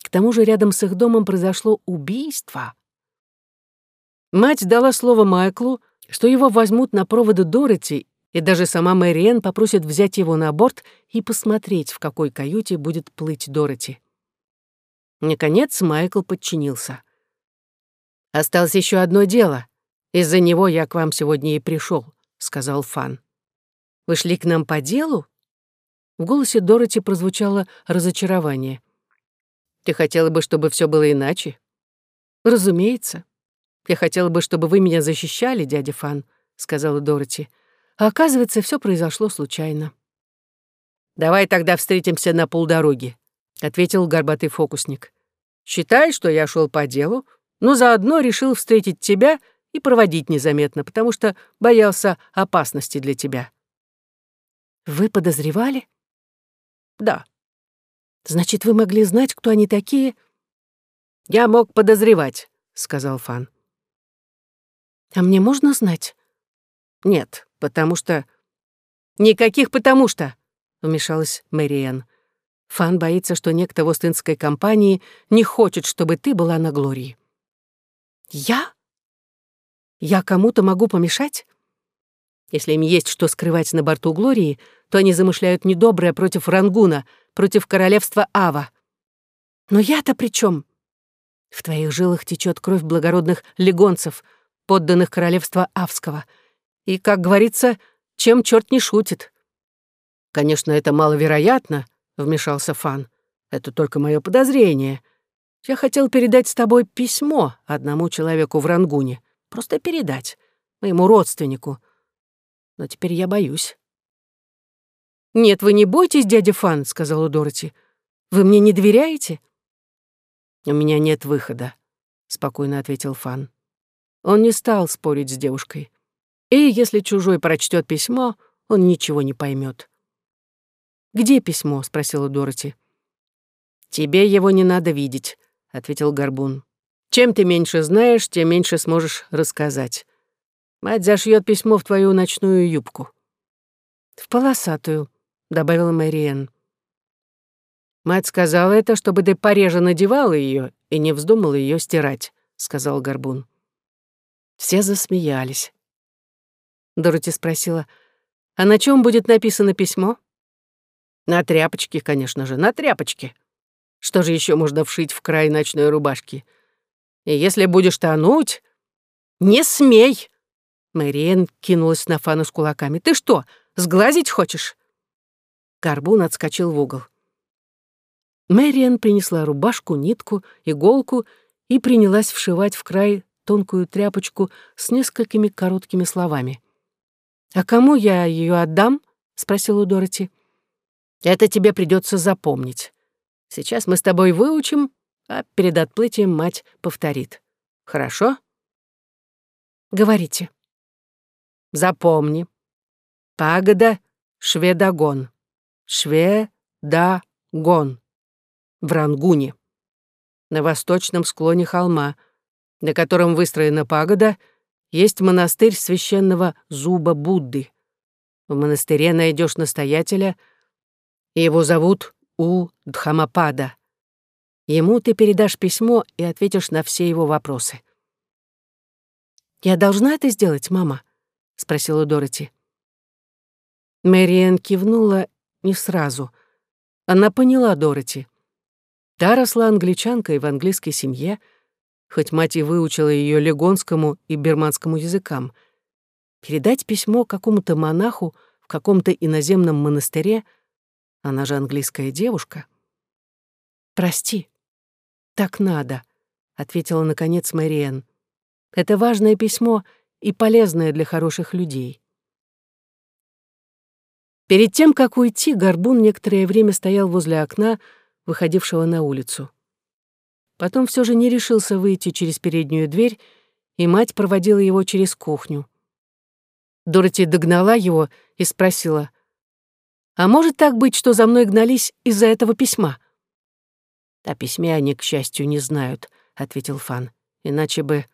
К тому же рядом с их домом произошло убийство. Мать дала слово Майклу, что его возьмут на проводы Дороти, и даже сама Мэриэн попросит взять его на борт и посмотреть, в какой каюте будет плыть Дороти. Наконец Майкл подчинился. «Осталось еще одно дело. Из-за него я к вам сегодня и пришел, сказал Фан. «Вы шли к нам по делу?» В голосе Дороти прозвучало разочарование. «Ты хотела бы, чтобы все было иначе?» «Разумеется. «Я хотела бы, чтобы вы меня защищали, дядя Фан», — сказала Дороти. «А оказывается, все произошло случайно». «Давай тогда встретимся на полдороги», — ответил горбатый фокусник. «Считай, что я шел по делу, но заодно решил встретить тебя и проводить незаметно, потому что боялся опасности для тебя». «Вы подозревали?» «Да». «Значит, вы могли знать, кто они такие?» «Я мог подозревать», — сказал Фан. А мне можно знать? Нет, потому что... Никаких потому что, вмешалась Мэриэн. Фан боится, что некто в Остинской компании не хочет, чтобы ты была на Глории. Я? Я кому-то могу помешать? Если им есть что скрывать на борту Глории, то они замышляют недоброе против Рангуна, против королевства Ава. Но я-то при чем? В твоих жилах течет кровь благородных легонцев — подданных королевства Авского. И, как говорится, чем черт не шутит. «Конечно, это маловероятно», — вмешался Фан. «Это только мое подозрение. Я хотел передать с тобой письмо одному человеку в Рангуне. Просто передать. Моему родственнику. Но теперь я боюсь». «Нет, вы не бойтесь, дядя Фан», — сказала Дороти. «Вы мне не доверяете?» «У меня нет выхода», — спокойно ответил Фан. Он не стал спорить с девушкой. И если чужой прочтет письмо, он ничего не поймет. «Где письмо?» — спросила Дороти. «Тебе его не надо видеть», — ответил Горбун. «Чем ты меньше знаешь, тем меньше сможешь рассказать. Мать зашьет письмо в твою ночную юбку». «В полосатую», — добавила Мэриэн. «Мать сказала это, чтобы ты пореже надевала ее и не вздумала ее стирать», — сказал Горбун. Все засмеялись. Дороти спросила, «А на чем будет написано письмо?» «На тряпочке, конечно же, на тряпочке. Что же еще можно вшить в край ночной рубашки? И если будешь тонуть...» «Не смей!» Мэриэн кинулась на Фану с кулаками. «Ты что, сглазить хочешь?» Карбун отскочил в угол. Мэриэн принесла рубашку, нитку, иголку и принялась вшивать в край тонкую тряпочку с несколькими короткими словами. «А кому я ее отдам?» — спросила Дороти. «Это тебе придется запомнить. Сейчас мы с тобой выучим, а перед отплытием мать повторит. Хорошо?» «Говорите». «Запомни. Пагода Шведагон. Шведагон. В Рангуне. На восточном склоне холма — на котором выстроена пагода, есть монастырь священного зуба Будды. В монастыре найдешь настоятеля, его зовут У Дхамапада. Ему ты передашь письмо и ответишь на все его вопросы. «Я должна это сделать, мама?» — спросила Дороти. Мэриэн кивнула не сразу. Она поняла Дороти. Та росла англичанкой в английской семье — хоть мать и выучила ее легонскому и берманскому языкам. Передать письмо какому-то монаху в каком-то иноземном монастыре? Она же английская девушка. «Прости, так надо», — ответила, наконец, Мэриэн. «Это важное письмо и полезное для хороших людей». Перед тем, как уйти, Горбун некоторое время стоял возле окна, выходившего на улицу. Потом все же не решился выйти через переднюю дверь, и мать проводила его через кухню. Дороти догнала его и спросила, «А может так быть, что за мной гнались из-за этого письма?» «О письме они, к счастью, не знают», — ответил Фан. «Иначе бы...»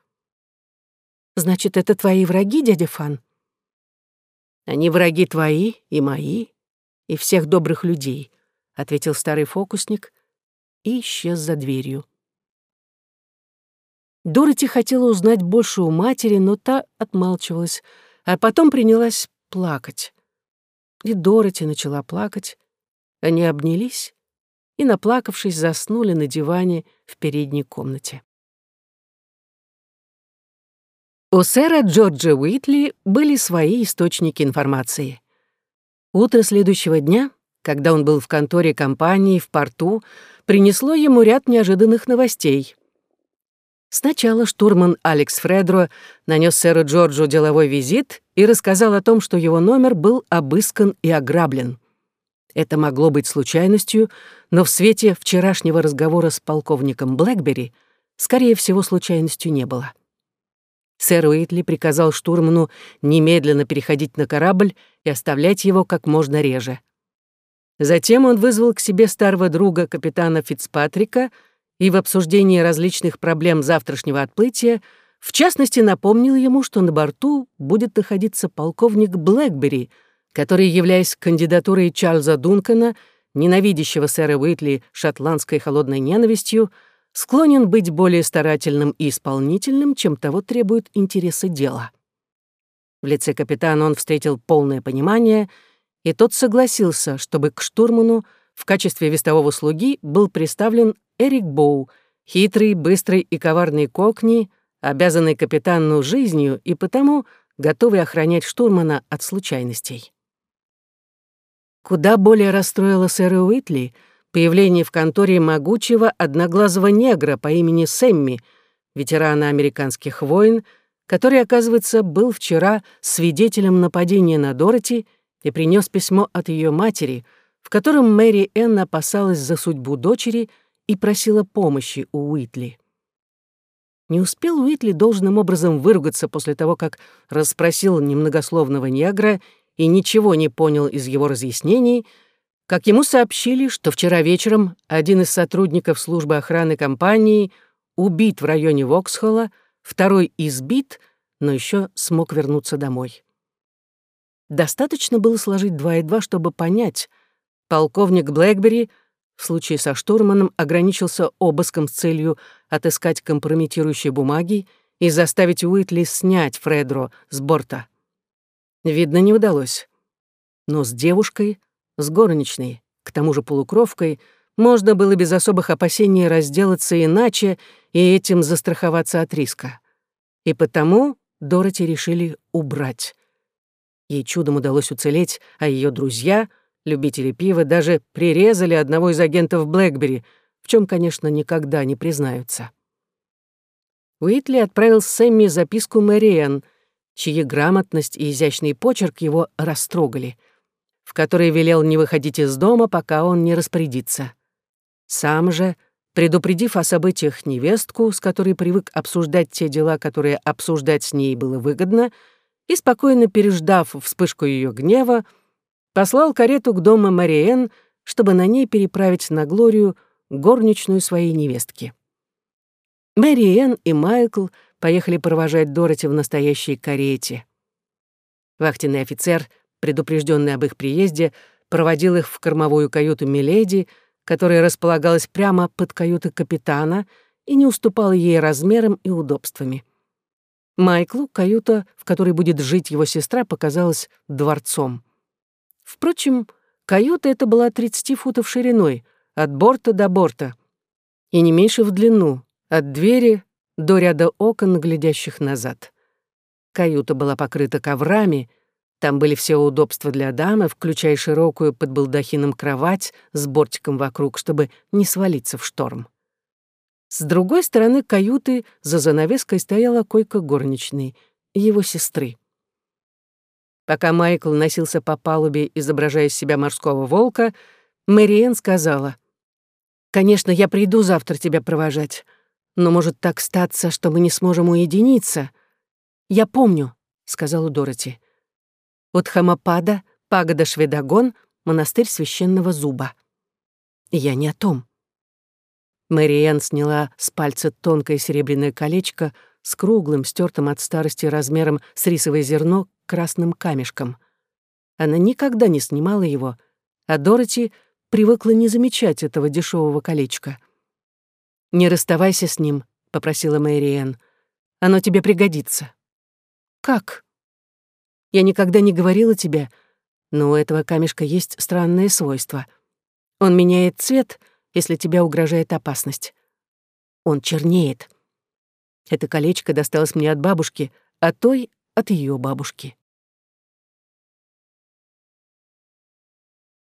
«Значит, это твои враги, дядя Фан?» «Они враги твои и мои, и всех добрых людей», — ответил старый фокусник и исчез за дверью. Дороти хотела узнать больше у матери, но та отмалчивалась, а потом принялась плакать. И Дороти начала плакать. Они обнялись и, наплакавшись, заснули на диване в передней комнате. У сэра Джорджа Уитли были свои источники информации. Утро следующего дня, когда он был в конторе компании в порту, принесло ему ряд неожиданных новостей. Сначала штурман Алекс Фредро нанес сэру Джорджу деловой визит и рассказал о том, что его номер был обыскан и ограблен. Это могло быть случайностью, но в свете вчерашнего разговора с полковником Блэкбери, скорее всего, случайностью не было. Сэр Уитли приказал штурману немедленно переходить на корабль и оставлять его как можно реже. Затем он вызвал к себе старого друга капитана Фицпатрика и в обсуждении различных проблем завтрашнего отплытия в частности напомнил ему, что на борту будет находиться полковник Блэкбери, который, являясь кандидатурой Чарльза Дункана, ненавидящего сэра Уитли шотландской холодной ненавистью, склонен быть более старательным и исполнительным, чем того требуют интересы дела. В лице капитана он встретил полное понимание, и тот согласился, чтобы к штурману в качестве вестового слуги был представлен Эрик Боу, хитрый, быстрый и коварный кокни, обязанный капитану жизнью и потому готовый охранять штурмана от случайностей. Куда более расстроило сэра Уитли — появление в конторе могучего одноглазого негра по имени Сэмми, ветерана американских войн, который, оказывается, был вчера свидетелем нападения на Дороти и принес письмо от ее матери, в котором Мэри Энн опасалась за судьбу дочери и просила помощи у Уитли. Не успел Уитли должным образом выругаться после того, как расспросил немногословного негра и ничего не понял из его разъяснений — как ему сообщили, что вчера вечером один из сотрудников службы охраны компании убит в районе Воксхолла, второй избит, но еще смог вернуться домой. Достаточно было сложить два и два, чтобы понять, полковник Блэкбери в случае со штурманом ограничился обыском с целью отыскать компрометирующие бумаги и заставить Уитли снять Фредро с борта. Видно, не удалось. Но с девушкой с горничной, к тому же полукровкой, можно было без особых опасений разделаться иначе и этим застраховаться от риска. И потому Дороти решили убрать. Ей чудом удалось уцелеть, а ее друзья, любители пива, даже прирезали одного из агентов Блэкбери, в чем, конечно, никогда не признаются. Уитли отправил Сэмми записку Мэриэн, чьи грамотность и изящный почерк его растрогали — в которой велел не выходить из дома, пока он не распорядится. Сам же, предупредив о событиях невестку, с которой привык обсуждать те дела, которые обсуждать с ней было выгодно, и спокойно переждав вспышку ее гнева, послал карету к дому Мариэн, чтобы на ней переправить на Глорию горничную своей невестки. Мэри и Майкл поехали провожать Дороти в настоящей карете. Вахтенный офицер — предупрежденный об их приезде, проводил их в кормовую каюту Миледи, которая располагалась прямо под каютой капитана и не уступала ей размером и удобствами. Майклу каюта, в которой будет жить его сестра, показалась дворцом. Впрочем, каюта эта была 30 футов шириной, от борта до борта, и не меньше в длину, от двери до ряда окон, глядящих назад. Каюта была покрыта коврами, там были все удобства для дамы, включая широкую под балдахином кровать с бортиком вокруг, чтобы не свалиться в шторм. С другой стороны каюты за занавеской стояла койка горничной, его сестры. Пока Майкл носился по палубе, изображая из себя морского волка, Мэриэн сказала, «Конечно, я приду завтра тебя провожать, но может так статься, что мы не сможем уединиться. Я помню», — сказала Дороти. «От Хамапада, пагода Шведогон, монастырь священного зуба». «Я не о том». Мэриэн сняла с пальца тонкое серебряное колечко с круглым, стертым от старости размером с рисовое зерно, красным камешком. Она никогда не снимала его, а Дороти привыкла не замечать этого дешевого колечка. «Не расставайся с ним», — попросила Мэриэн. «Оно тебе пригодится». «Как?» «Я никогда не говорила тебе, но у этого камешка есть странное свойство. Он меняет цвет, если тебе угрожает опасность. Он чернеет. Это колечко досталось мне от бабушки, а той — от ее бабушки.